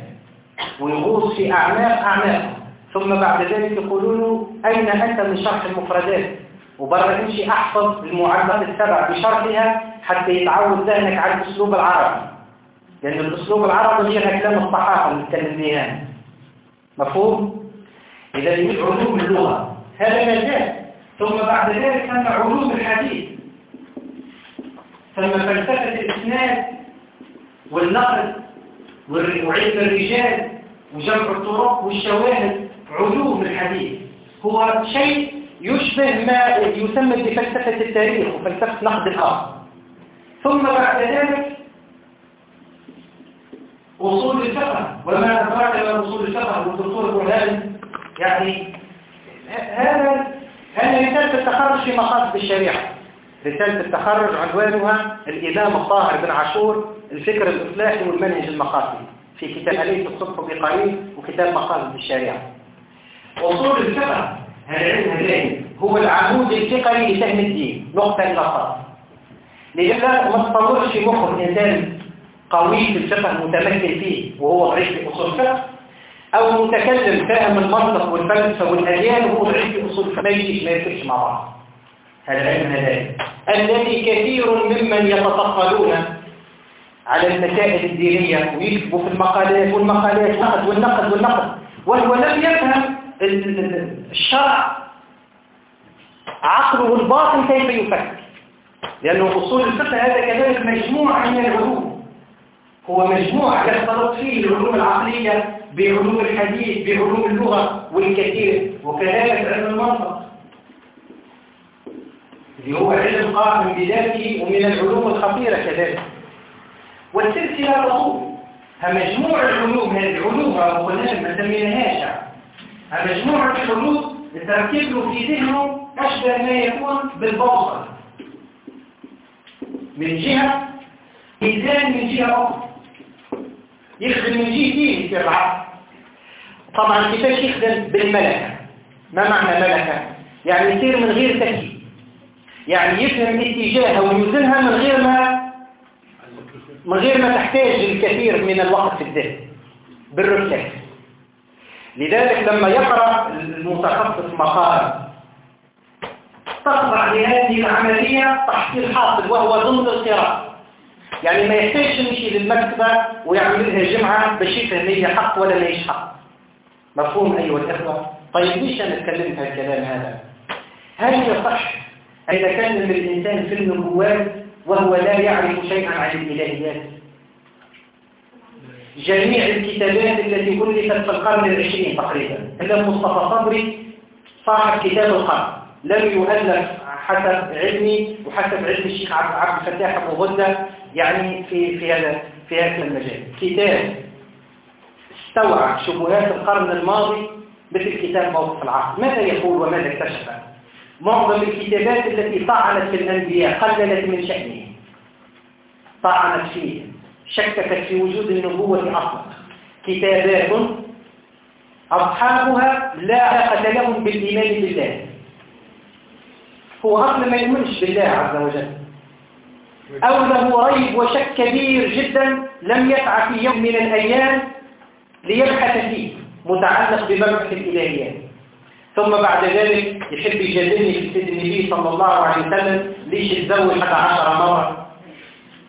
ويغوص في أعماق أعماق ثم بعد ذلك يقولوا له أين أنت من شرح المفردات؟ وبرا امشي أحفظ المعلمات السبع بشرحها حتى يتعود ذهنك على الأسلوب العربي. لأن الأسلوب العربي هي كلام الصحافة اللي نتكلم بها مفهوم؟ إذا من علوم اللغة. هذا مجال ثم بعد ذلك أن علوم الحديث. ثم فلسفة الإسناد والنقل وعلم الرجال وجمع الطرق والشواهد. علوم الحديث هو شيء يشبه ما يسمى بفلسفة التاريخ وفلسفة نقد الأرض. ثم بعد ذلك أصول الفقه وما أدراك ما أصول الفقه والدكتور برهان يعني هذا هذا رسالة التخرج في مقاصد الشريعة. رسالة التخرج عنوانها الإمام الطاهر بن عاشور الفكر الإصلاحي والمنهج المقاصدي في كتاب أليس الصبح بقريب وكتاب مقاصد الشريعة. أصول الفقه هذين هو العمود الفقهي لفهم الدين نقطة إلى خط لذلك ما تطورش مخ الإنسان قوي في الفقه متمكن فيه وهو ضعيف في أصول الفقه أو متكلم فاهم المنطق والفلسفة والأديان وهو ضعيف في أصول الفقه. ما يفكش مع بعض. هذا العلم هذين الذي كثير ممن يتطفلون على المسائل الدينية ويكتبوا في المقالات والمقالات والنقد والنقد والنقد. وهو لم يفهم الشرع عقله الباطن كيف يفكر. لأنه أصول الفقه هذا كذلك مجموعة من العلوم. هو مجموعة يختلط فيه العلوم العقلية بعلوم الحديث بعلوم اللغة والكثير وكذلك علم المنطق. اللي هو علم قائم بذاته ومن العلوم الخطيرة كذلك. والسلسلة تطول مجموع العلوم هذه العلوم وقلنا ما سميناهاش. مجموعة العلوم تركب له في ذهنه أشبه ما يكون بالبوصل من جهة ميزان من جهة أخرى. يخدم من جهتين في العقل طبعا كيفاش يخدم بالملكة؟ ما معنى ملكة؟ يعني يصير من غير تكييف. يعني يفهم اتجاهها ويوزنها من غير ما من غير ما تحتاج الكثير من الوقت في الذهن بالرفلكس لذلك لما يقرأ المتخصص مقال تخضع لهذه العملية تحصيل حاصل وهو ضمن القراءة. يعني ما يحتاجش يمشي للمكتبة ويعملها جمعة باش يفهم هي حق ولا ما هيش حق. مفهوم؟ أيها الأخوة. طيب ليش أنا اتكلمت هالكلام هذا؟ هل يصح أن يتكلم الإنسان في النبوات وهو لا يعرف شيئا عن الإلهيات. جميع الكتابات التي ألفت في القرن العشرين تقريبا. إلا مصطفى صبري صاحب كتاب القرن. لم يؤلف حسب علمي وحسب علم الشيخ عبد الفتاح أبو غدة. يعني في في هذا في هذا المجال. كتاب استوعب شبهات القرن الماضي مثل كتاب موقف العقل ماذا يقول وماذا اكتشف؟ معظم الكتابات التي طعنت في الأنبياء قللت من شأنه. طعنت فيه. شككت في وجود النبوة أصلا. كتابات أصحابها لا علاقة لهم بالإيمان بالله. هو أصلا ما يؤمنش بالله عز وجل. أو له ريب وشك كبير جدا لم يسعى في يوم من الأيام ليبحث فيه متعلق بمبحث الإلهيات ثم بعد ذلك يحب يجادلني في سيد النبي صلى الله عليه وسلم ليش تزوج حتى عشر مرة؟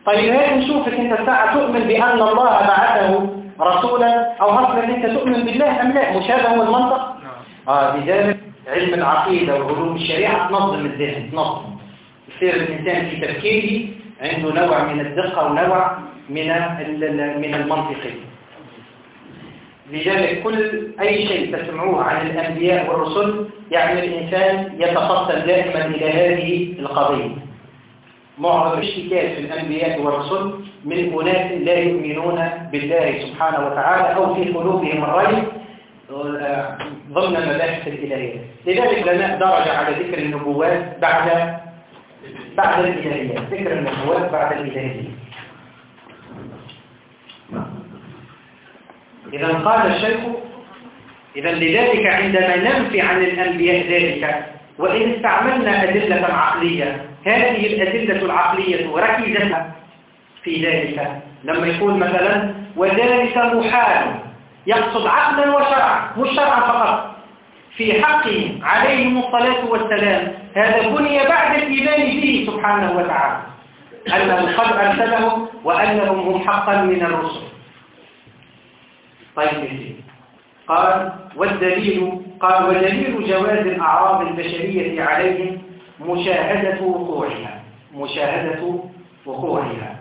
طيب هات نشوفك أنت الساعة تؤمن بأن الله بعثه رسولا؟ أو أصلا أنت تؤمن بالله أم لا؟ مش هذا هو المنطق؟ آه لذلك علم العقيدة وعلوم الشريعة تنظم الذهن تنظم. يصير الإنسان في تفكيره عنده نوع من الدقة ونوع من من المنطقية لذلك كل أي شيء تسمعوه عن الأنبياء والرسل يعني الإنسان يتفصل دائما إلى هذه القضية. معظم الاشتكاك في الأنبياء والرسل من أناس لا يؤمنون بالله سبحانه وتعالى أو في قلوبهم الرجل ضمن مباحث الإلهية. لذلك لنا درجة على ذكر النبوات بعد بعد الإلهية ذكر النبوات بعد الإلهية إذا قال الشيخ إذا لذلك عندما ننفي عن الأنبياء ذلك وإن استعملنا أدلة عقلية هذه الأدلة العقلية ركزت في ذلك. لما يقول مثلا وذلك محال يقصد عقلا وشرعا مش شرعا فقط. في حقهم عليهم الصلاة والسلام. هذا بني بعد الإيمان به سبحانه وتعالى. أنه قد أرسلهم وأنهم هم حقا من الرسل. طيب قال والدليل قال ودليل جواز الأعراض البشرية عليهم مشاهدة وقوعها. مشاهدة وقوعها.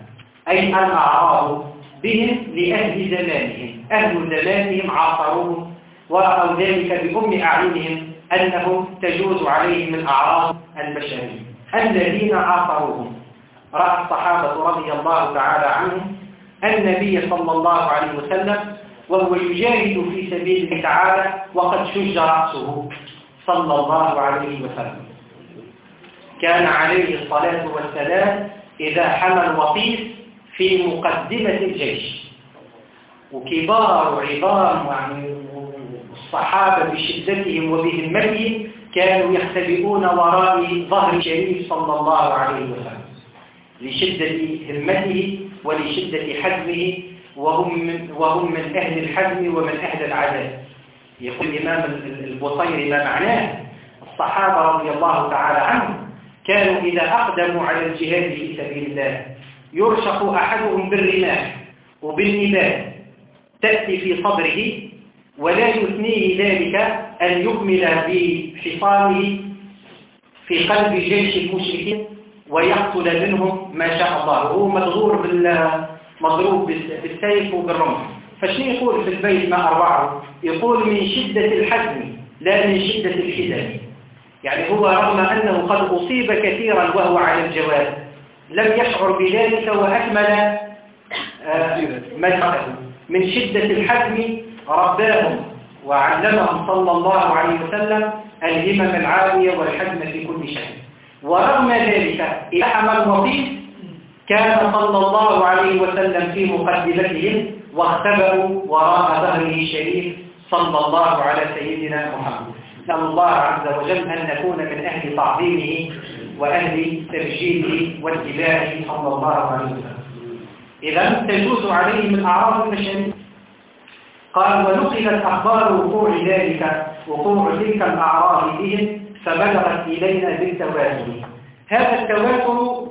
أي الأعراض بهم لأهل زمانهم. أهل زمانهم عاصروهم ورأوا ذلك بأم أعينهم أنهم تجوز عليهم الأعراض البشرية. الذين عاصروهم. رأى الصحابة رضي الله تعالى عنهم النبي صلى الله عليه وسلم وهو يجاهد في سبيل الله تعالى وقد شج رأسه صلى الله عليه وسلم. كان عليه الصلاة والسلام إذا حمل وطيس في مقدمة الجيش. وكبار عظام يعني الصحابة بشدتهم وبهمتهم كانوا يختبئون وراء ظهر الشريف صلى الله عليه وسلم. لشدة همته ولشدة حزمه وهم من, وهم من أهل الحزم ومن أهل العذاب. يقول الإمام البصيري ما معناه الصحابة رضي الله تعالى عنهم كانوا إذا أقدموا على الجهاد في سبيل الله يرشق أحدهم بالرماح وبالنبال تأتي في صدره ولا يثنيه ذلك أن يكمل بحصانه في قلب جيش المشركين ويقتل منهم ما شاء الله. وهو مضغور مضروب بالسيف وبالرمح. فشنو يقول في البيت ما أربعة؟ يقول من شدة الحزم لا من شدة الحزن يعني هو رغم أنه قد أصيب كثيرا وهو على الجواب لم يشعر بذلك وأكمل آه من شدة الحزم رباهم وعلمهم صلى الله عليه وسلم الهمم العالية والحزم في كل شيء. ورغم ذلك إذا حمل وطيف كان صلى الله عليه وسلم في مقدمتهم واختبروا وراء ظهره الشريف صلى الله على سيدنا محمد. نسأل الله عز وجل أن نكون من أهل تعظيمه وأهل تبجيله واتباعه صلى الله عليه وسلم. إذا تجوز عليهم الأعراض البشرية قال ونقلت أخبار وقوع ذلك وقوع تلك الأعراض بهم فبلغت إلينا بالتواتر هذا التواتر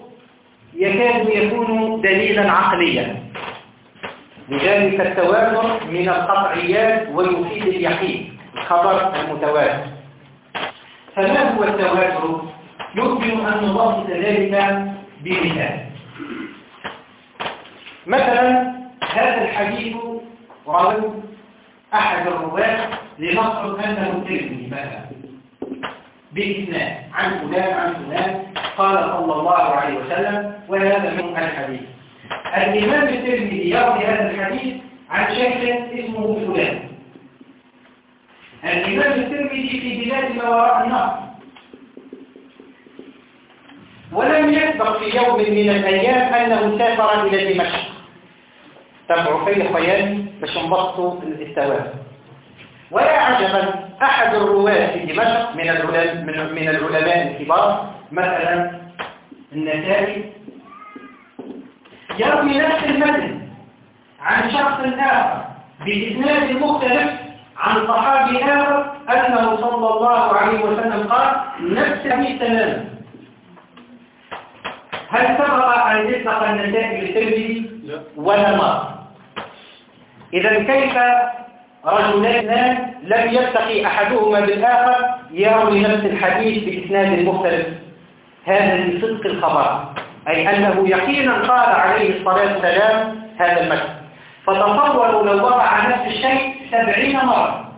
يكاد يكون دليلا عقليا. لذلك التواتر من القطعيات ويفيد اليقين خبر المتواتر. فما هو التواتر؟ يمكن أن نضبط ذلك بمثال. مثلا هذا الحديث رواه أحد الرواة لنفرض أنه الترمذي مثلا بإثنان عن فلان عن فلان. قال صلى الله عليه وسلم وهذا من الحديث. الإمام الترمذي يروي هذا الحديث عن شيخ اسمه فلان. الإمام الترمذي في بلاد ما وراء النهر ولم يسبق في يوم من الأيام أنه سافر إلى دمشق. تبعوا في خيالي باش نبسطوا الاستواء. ولا عجبا أحد الرواة في دمشق من العلماء من العلماء الكبار مثلا النسائي. يروي نفس المتن عن شخص آخر بإسناد مختلف عن صحابي آخر أنه صلى الله عليه وسلم قال نفس تماما. هل سبق أن يسبق النسائي بالترمذي ولا ما؟ إذا كيف رجلان لم يلتقي أحدهما بالآخر يروي نفس الحديث بإسناد مختلف؟ هذا من صدق الخبر أي أنه يقينا قال عليه الصلاة والسلام هذا المثل فتصوروا لو وضع نفس الشيء سبعين مرة.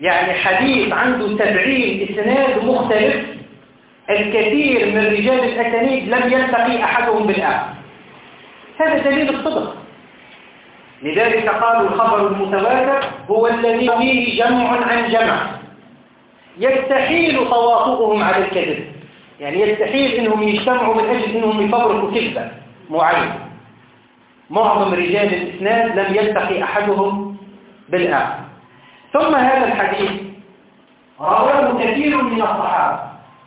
يعني حديث عنده سبعين إسناد مختلف الكثير من رجال الأسانيد لم يلتقي أحدهم بالآخر. هذا دليل الصدق. لذلك قالوا الخبر المتواتر هو الذي فيه جمع عن جمع. يستحيل تواطؤهم على الكذب. يعني يستحيل إنهم يجتمعوا من أجل إنهم يفبركوا كذبة معينة معظم رجال الإسناد لم يلتقي أحدهم بالآخر. ثم هذا الحديث رواه كثير من الصحابة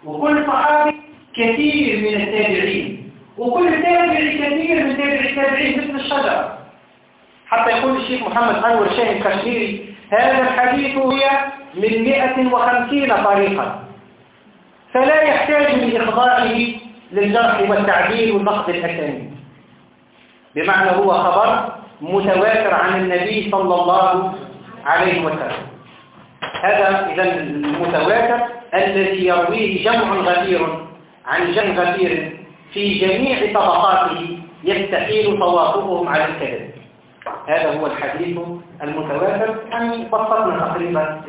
وكل صحابي كثير من التابعين وكل تابع كثير من تابع التابعين مثل الشجرة. حتى يقول الشيخ محمد أنور شاهد الكشميري هذا الحديث هي من 150 طريقة فلا يحتاج من إخضاعه للجرح والتعديل والنقد الأساني بمعنى هو خبر متواتر عن النبي صلى الله عليه وسلم. هذا إذا المتواتر الذي يرويه جمع غفير عن جمع غفير في جميع طبقاته يستحيل تواطؤهم على الكذب. هذا هو الحديث المتواتر. يعني بسطنا تقريبا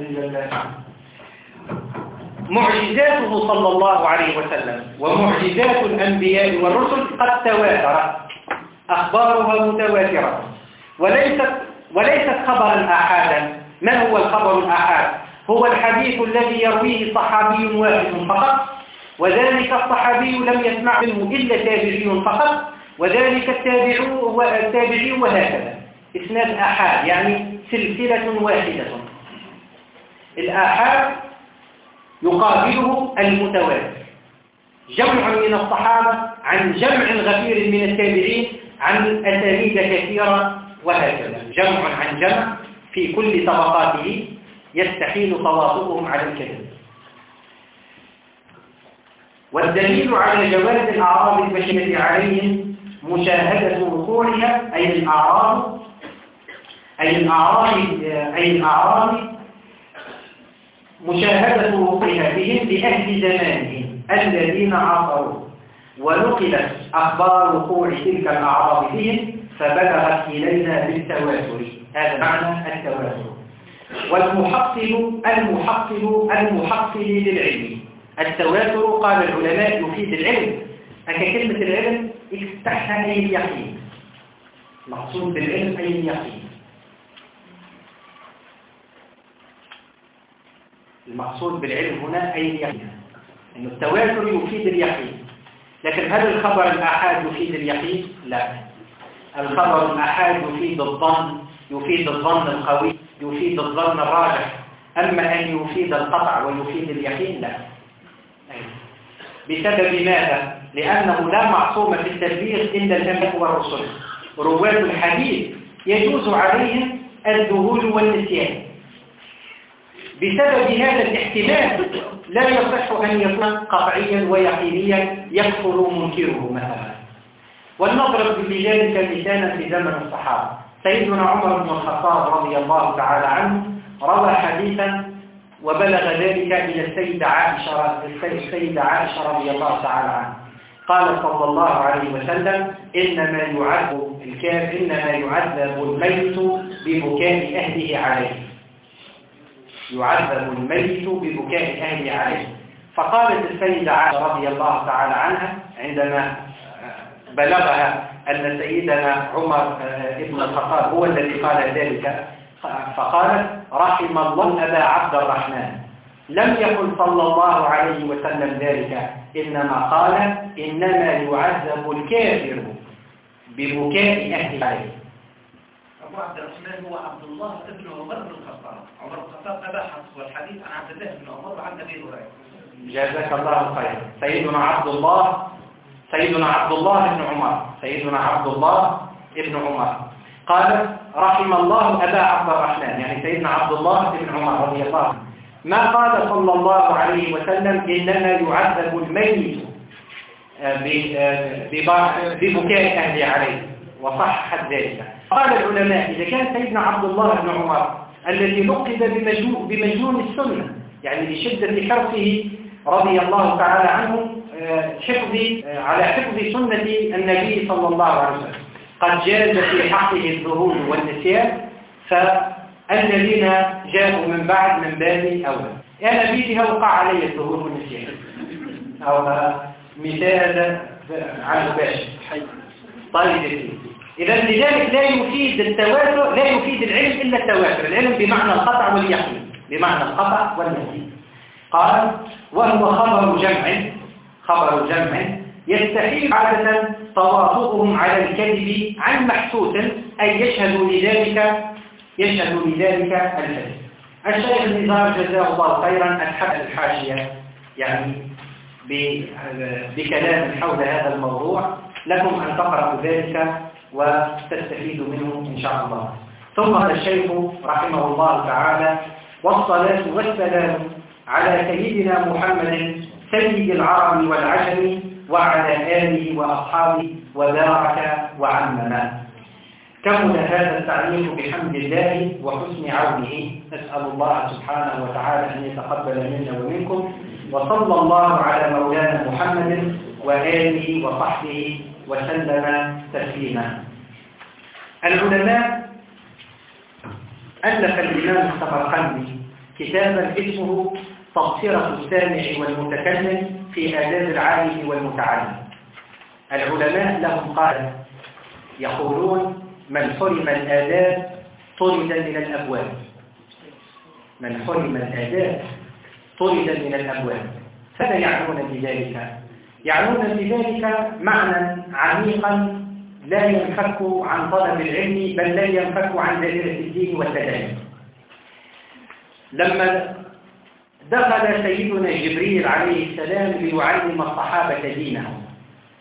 معجزاته صلى الله عليه وسلم ومعجزات الأنبياء والرسل قد تواترت أخبارها متواترة. وليست وليست خبرا آحادا ما هو الخبر الآحاد هو الحديث الذي يرويه صحابي واحد فقط وذلك الصحابي لم يسمع منه إلا تابعي فقط وذلك التابعي وهكذا. إسناد آحاد يعني سلسلة واحدة. الآحاد يقابله المتواتر. جمع من الصحابة عن جمع غفير من التابعين عن أسانيد كثيرة وهكذا. جمع عن جمع في كل طبقاته يستحيل تواطؤهم على الكذب. والدليل على جواز الأعراض البشرية عليهم مشاهدة وقوعها أي الأعراض أي الأعراض أي الأعراض مشاهدة وقوعها بهم لأهل زمانهم الذين عصروا ونقلت أخبار وقوع تلك الأعراض بهم فبلغت إلينا بالتواتر. هذا معنى التواتر. والمحصل المحصل المحصل للعلم. التواتر قال العلماء يفيد العلم. أن كلمة العلم افتحها أي اليقين. مقصود بالعلم أي اليقين. المقصود بالعلم هنا أي اليقين. أن التواتر يفيد اليقين. لكن هل الخبر الأحاد يفيد اليقين؟ لا. الخبر الأحاد يفيد الظن يفيد الظن القوي يفيد الظن الراجح. أما أن يفيد القطع ويفيد اليقين لا. بسبب ماذا؟ لأنه لا معصوم في التبليغ إلا الأنبياء والرسل. رواة الحديث يجوز عليهم الذهول والنسيان. بسبب هذا الاحتمال لا يصح أن يكون قطعيا ويقينيا يكفر منكره مثلا. ولنضرب بذلك مثالا في زمن الصحابة. سيدنا عمر بن الخطاب رضي الله تعالى عنه روى حديثا وبلغ ذلك إلى السيدة عائشة السيدة عائشة رضي الله تعالى عنها. قال صلى الله عليه وسلم إنما يعذب الكافر إنما يعذب الميت ببكاء أهله عليه. يعذب الميت ببكاء أهله عليه. فقالت السيدة عائشة رضي الله تعالى عنها عندما بلغها أن سيدنا عمر ابن الخطاب هو الذي قال ذلك فقالت رحم الله أبا عبد الرحمن. لم يقل صلى الله عليه وسلم ذلك إنما قال إنما يعذب الكافر ببكاء أهل عليه أبو عبد الرحمن هو عبد الله ابن عمر بن الخطاب. عمر بن الخطاب أباحث والحديث عن عبد الله بن عمر وعن أبي هريرة. جزاك الله خيرا سيدنا عبد الله سيدنا عبد الله بن عمر. سيدنا عبد الله بن عمر. قال رحم الله أبا عبد الرحمن. يعني سيدنا عبد الله بن عمر رضي الله عنه. ما قال صلى الله عليه وسلم إنما يعذب الميت آه، آه، ببكاء أهله عليه. وصحت ذلك. قال العلماء إذا كان سيدنا عبد الله بن عمر الذي لقب بمجنون السنة. يعني لشدة حرصه رضي الله تعالى عنه آه، حفظ على حفظ سنة النبي صلى الله عليه وسلم. قد جاز في حقه الظهور والنسيان فالذين جاءوا من بعد من باب أولى أنا بيدها وقع علي الظهور والنسيان. أو مثال على المباشر طيب إذا لذلك لا يفيد التواتر لا يفيد العلم إلا التواتر. العلم بمعنى القطع واليقين بمعنى القطع واليقين. قال وهو خبر جمع خبر جمع يستحيل عادة تواطؤهم على الكذب عن محسوس أي يشهد لذلك يشهد لذلك الكذب. الشيخ النزار جزاه الله خيرا أتحب الحاشية يعني بكلام حول هذا الموضوع. لكم أن تقرأوا ذلك وتستفيدوا منه إن شاء الله. ثم الشيخ رحمه الله تعالى والصلاة والسلام على سيدنا محمد سيد العرب والعجم وعلى آله وأصحابه وبارك وعمم كمل هذا التعليق بحمد الله وحسن عونه؟ نسأل الله سبحانه وتعالى أن يتقبل منا ومنكم. وصلى الله على مولانا محمد وآله وصحبه وسلم تسليما. العلماء ألف الإمام السمرقندي كتابا اسمه تبصرة السامع والمتكلم في آداب العالم والمتعلم. العلماء لهم قاعدة يقولون من حرم الآداب طرد من الأبواب. من حرم الآداب طرد من الأبواب. فلا يعنون بذلك. يعنون بذلك معنى عميقا لا ينفك عن طلب العلم بل لا ينفك عن دائرة الدين والتدين لما دخل سيدنا جبريل عليه السلام ليعلم الصحابة دينهم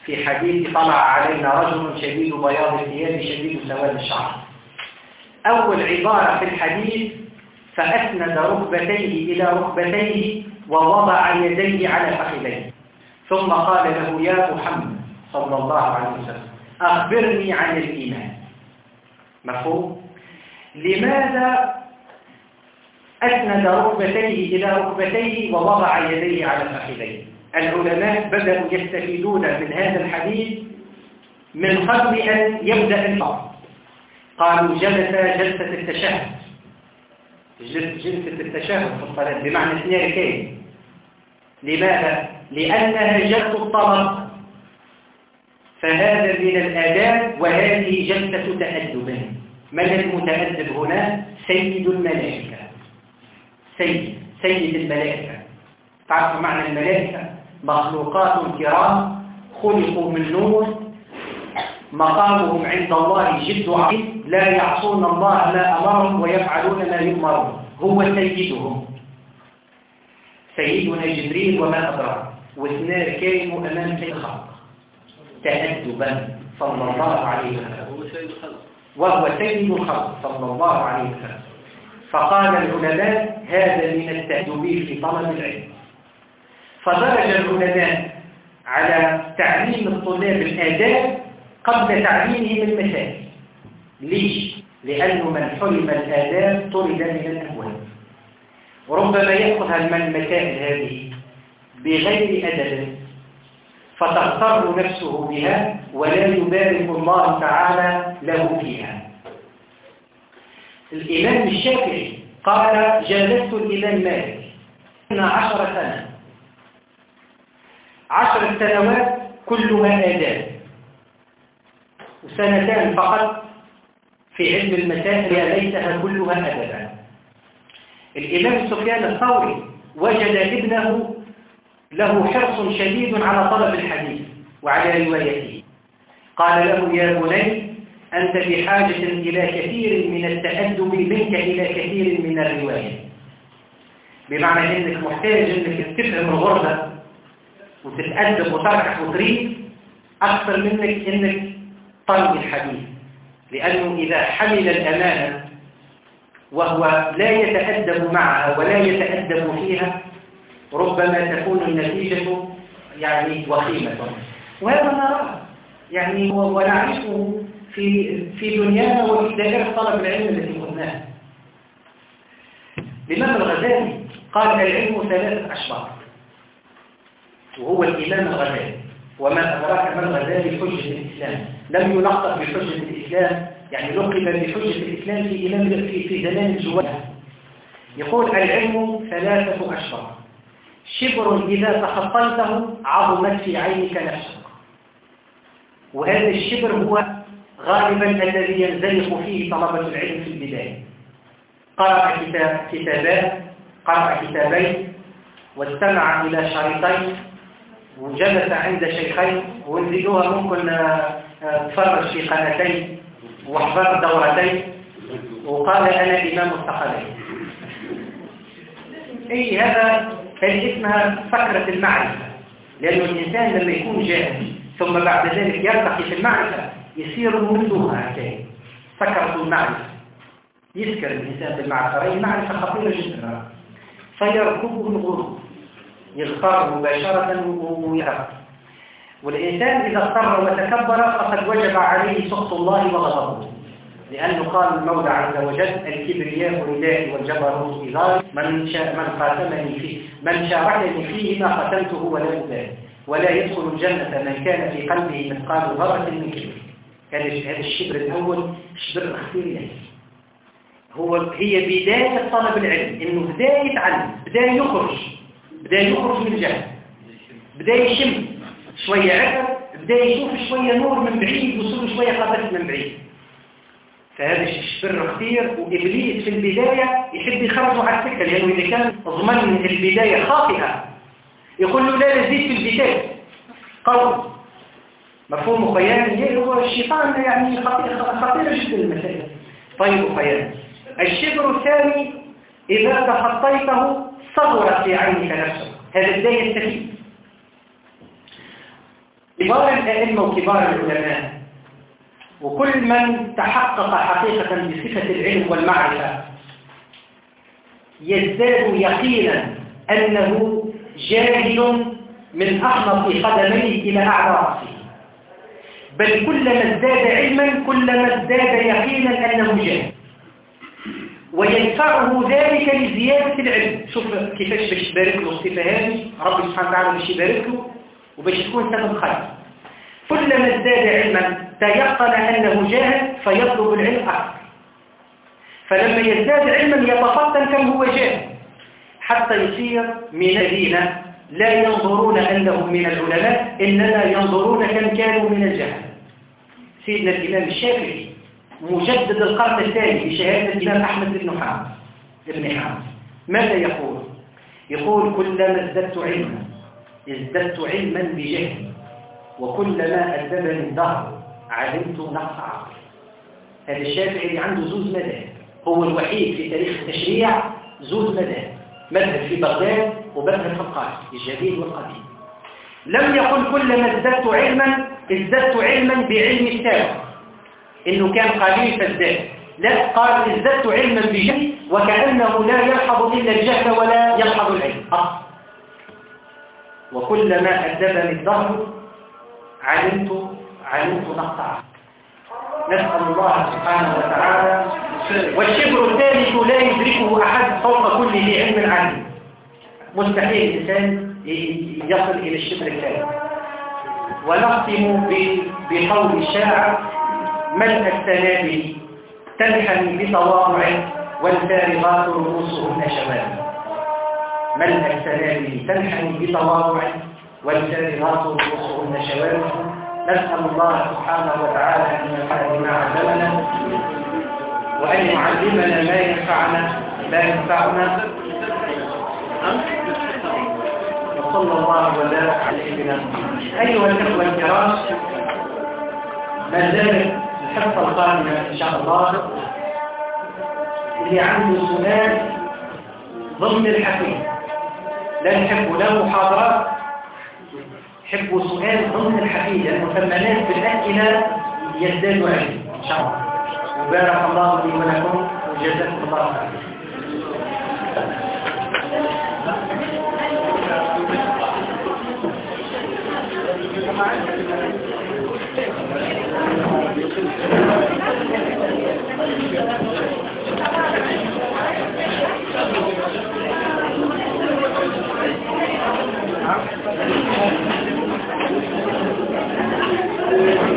في حديث طلع علينا رجل شديد بياض الثياب شديد سواد الشعر. أول عبارة في الحديث فأسند ركبتيه إلى ركبتيه ووضع يديه على فخذيه. ثم قال له يا محمد صلى الله عليه وسلم أخبرني عن الإيمان مفهوم؟ لماذا أسند ركبتيه إلى ركبتيه ووضع يديه على فخذيه العلماء بدأوا يستفيدون من هذا الحديث من قبل أن يبدأ الفرق قالوا جلس جلسة التشهد جلسة التشهد في الصلاة بمعنى اثنين ركعتين لماذا؟ لأنها جلسة الطلب فهذا من الآداب وهذه جلسة تأدب من المتأدب هنا؟ سيد الملائكة. سيد سيد الملائكة. تعرف معنى الملائكة؟ مخلوقات كرام خلقوا من نور مقامهم عند الله جد عظيم. لا يعصون الله ما أمرهم ويفعلون ما يؤمرون. هو سيدهم. سيدنا جبريل وما أدراك. واثنان كانوا أمام سيد الخلق تأدبا صلى الله عليه وسلم. وهو سيد الخلق صلى الله عليه وسلم. فقال العلماء هذا من التأدب في طلب العلم. فدرج العلماء على تعليم الطلاب الآداب قبل تعليمهم المسائل ليش؟ لأنه من حرم الآداب طرد من الأهوال. وربما يأخذ المسائل هذه بغير أدب. فتغتر نفسه بها ولا يبارك الله تعالى له فيها. الإمام الشافعي قال جالست الإمام مالك عشر سنة. عشر سنوات كلها آداب. وسنتان فقط في علم المسائل ليسها كلها أدبا. الإمام سفيان الثوري وجد ابنه له حرص شديد على طلب الحديث وعلى روايته. قال له يا بني أنت بحاجة إلى كثير من التأدب منك إلى كثير من الرواية. بمعنى أنك محتاج أنك تفهم الغربة وتتأدب وتركح وتريد أكثر منك أنك طلب الحديث. لأنه إذا حمل الأمانة وهو لا يتأدب معها ولا يتأدب فيها ربما تكون النتيجة يعني وخيمة. وهذا نراه يعني ونعرفه في في دنيانا وفي دائرة طلب العلم التي قلناها الإمام الغزالي؟ قال العلم ثلاثة أشبار وهو الإمام الغزالي. وما أدراك ما الغزالي حجة الإسلام؟ لم يلقب بحجة الإسلام. يعني لقب بحجة الإسلام في إمام في في زمان الجوال يقول العلم ثلاثة أشبار شبر إذا تخطيته عظمت في عينك نفسك. وهذا الشبر هو غالبا الذي ينزلق فيه طلبة العلم في البداية. قرأ كتاب كتابات قرأ كتابين واستمع إلى شريطين وجلس عند شيخين ونزلوها ممكن آه، آه، تفرج في قناتين واحضر دورتين. وقال أنا إمام الثقلين. أي هذا؟ هذه اسمها فكرة المعرفة. لأن الإنسان لما يكون جاهل ثم بعد ذلك يرتقي في المعرفة يصير مردوها هكذا فكرة المعرفة. يذكر الإنسان بالمعرفة. هذه معرفة خطيرة جدا. فيركبه الغرور. يغتر مباشرة ويهرب والإنسان إذا اضطر وتكبر فقد وجب عليه سخط الله وغضبه. لأنه قال المولى عز وجل الكبرياء ردائي والجبروت إزاري من شاء من قاتلني فيه من شاركني فيه ما قتلته ولا أبالي. ولا يدخل الجنة من كان في قلبه مثقال ذرة من كبر. هذا الشبر الأول شبر الاختيار هو هي بداية طلب العلم إنه بداية يتعلم بداية يخرج بداية يخرج من الجهل بداية يشم شوية عقل بداية يشوف شوية نور من بعيد وصول شوية قبل من بعيد. فهذا الشبر كثير وإبليس في البداية يحب يخرجه على السكة لأنه إذا كان ضمن البداية خاطئة. يقول له لا نزيد في البداية. قول مفهوم خيان هو الشيطان يعني خطيرة جدا المسائل. طيب خيان الشبر الثاني إذا تخطيته صغرت في عينك نفسك. هذا بداية التفيد كبار الأئمة وكبار العلماء وكل من تحقق حقيقة بصفة العلم والمعرفة يزداد يقينا أنه جاهل من أحمق قدميه إلى أعلى رأسه. بل كلما ازداد علما كلما ازداد يقينا أنه جاهل. ويدفعه ذلك لزيادة العلم. شوف كيفاش باش يبارك له الصفة هذه. ربي سبحانه وتعالى باش يبارك له وباش تكون سبب خير. كلما ازداد علما تيقن أنه جاهل فيطلب العلم أكثر. فلما يزداد علما يتفطن كم هو جاهل. حتى يصير من الذين لا ينظرون أنهم من العلماء إنما ينظرون كم كانوا من الجهل. سيدنا الإمام الشافعي مجدد القرن الثاني بشهادة الإمام أحمد بن حامد ابن حامد ماذا يقول؟ يقول كلما ازددت علما ازددت علما بجهل وكلما أدبني الدهر علمت نقص عقل هذا الشافعي عنده زوز مذاهب. هو الوحيد في تاريخ التشريع زوز مذاهب. مذهب في بغداد ومذهب في القاهرة الجديد والقديم. لم يقل كلما ازددت علما ازددت علما بعلم السابق إنه كان قليل فازداد. لا قال ازددت علما بجهل وكأنه لا يلحظ إلا الجهل ولا يلحظ العلم. وكلما أدبني الظهر علمت علمت نقطع نسأل الله سبحانه وتعالى. والشبر الثالث لا يدركه أحد فوق كل ذي علم عليم. مستحيل الإنسان يصل إلى الشبر الثالث ونختم بقول الشاعر ملء السنابل تنحني بتواضع والفارغات رؤوسهن شمال ملء السنابل تنحني بتواضع والفارغات رؤوسهن شمال نسأل الله سبحانه وتعالى أن ينفع بما علمنا وأن يعلمنا ما ينفعنا لا ينفعنا. وصلى الله وبارك على سيدنا أيها الإخوة الكرام ما زالت الحصة القادمة إن شاء الله. اللي عنده سؤال ضمن الحفيظ لا نحب لا محاضرات. حبوا سؤال ضمن الحقيقة في بالأسئلة يزداد واحد إن شاء الله. مبارك الله لي ولكم وجزاكم الله خير. Thank you. Thank you.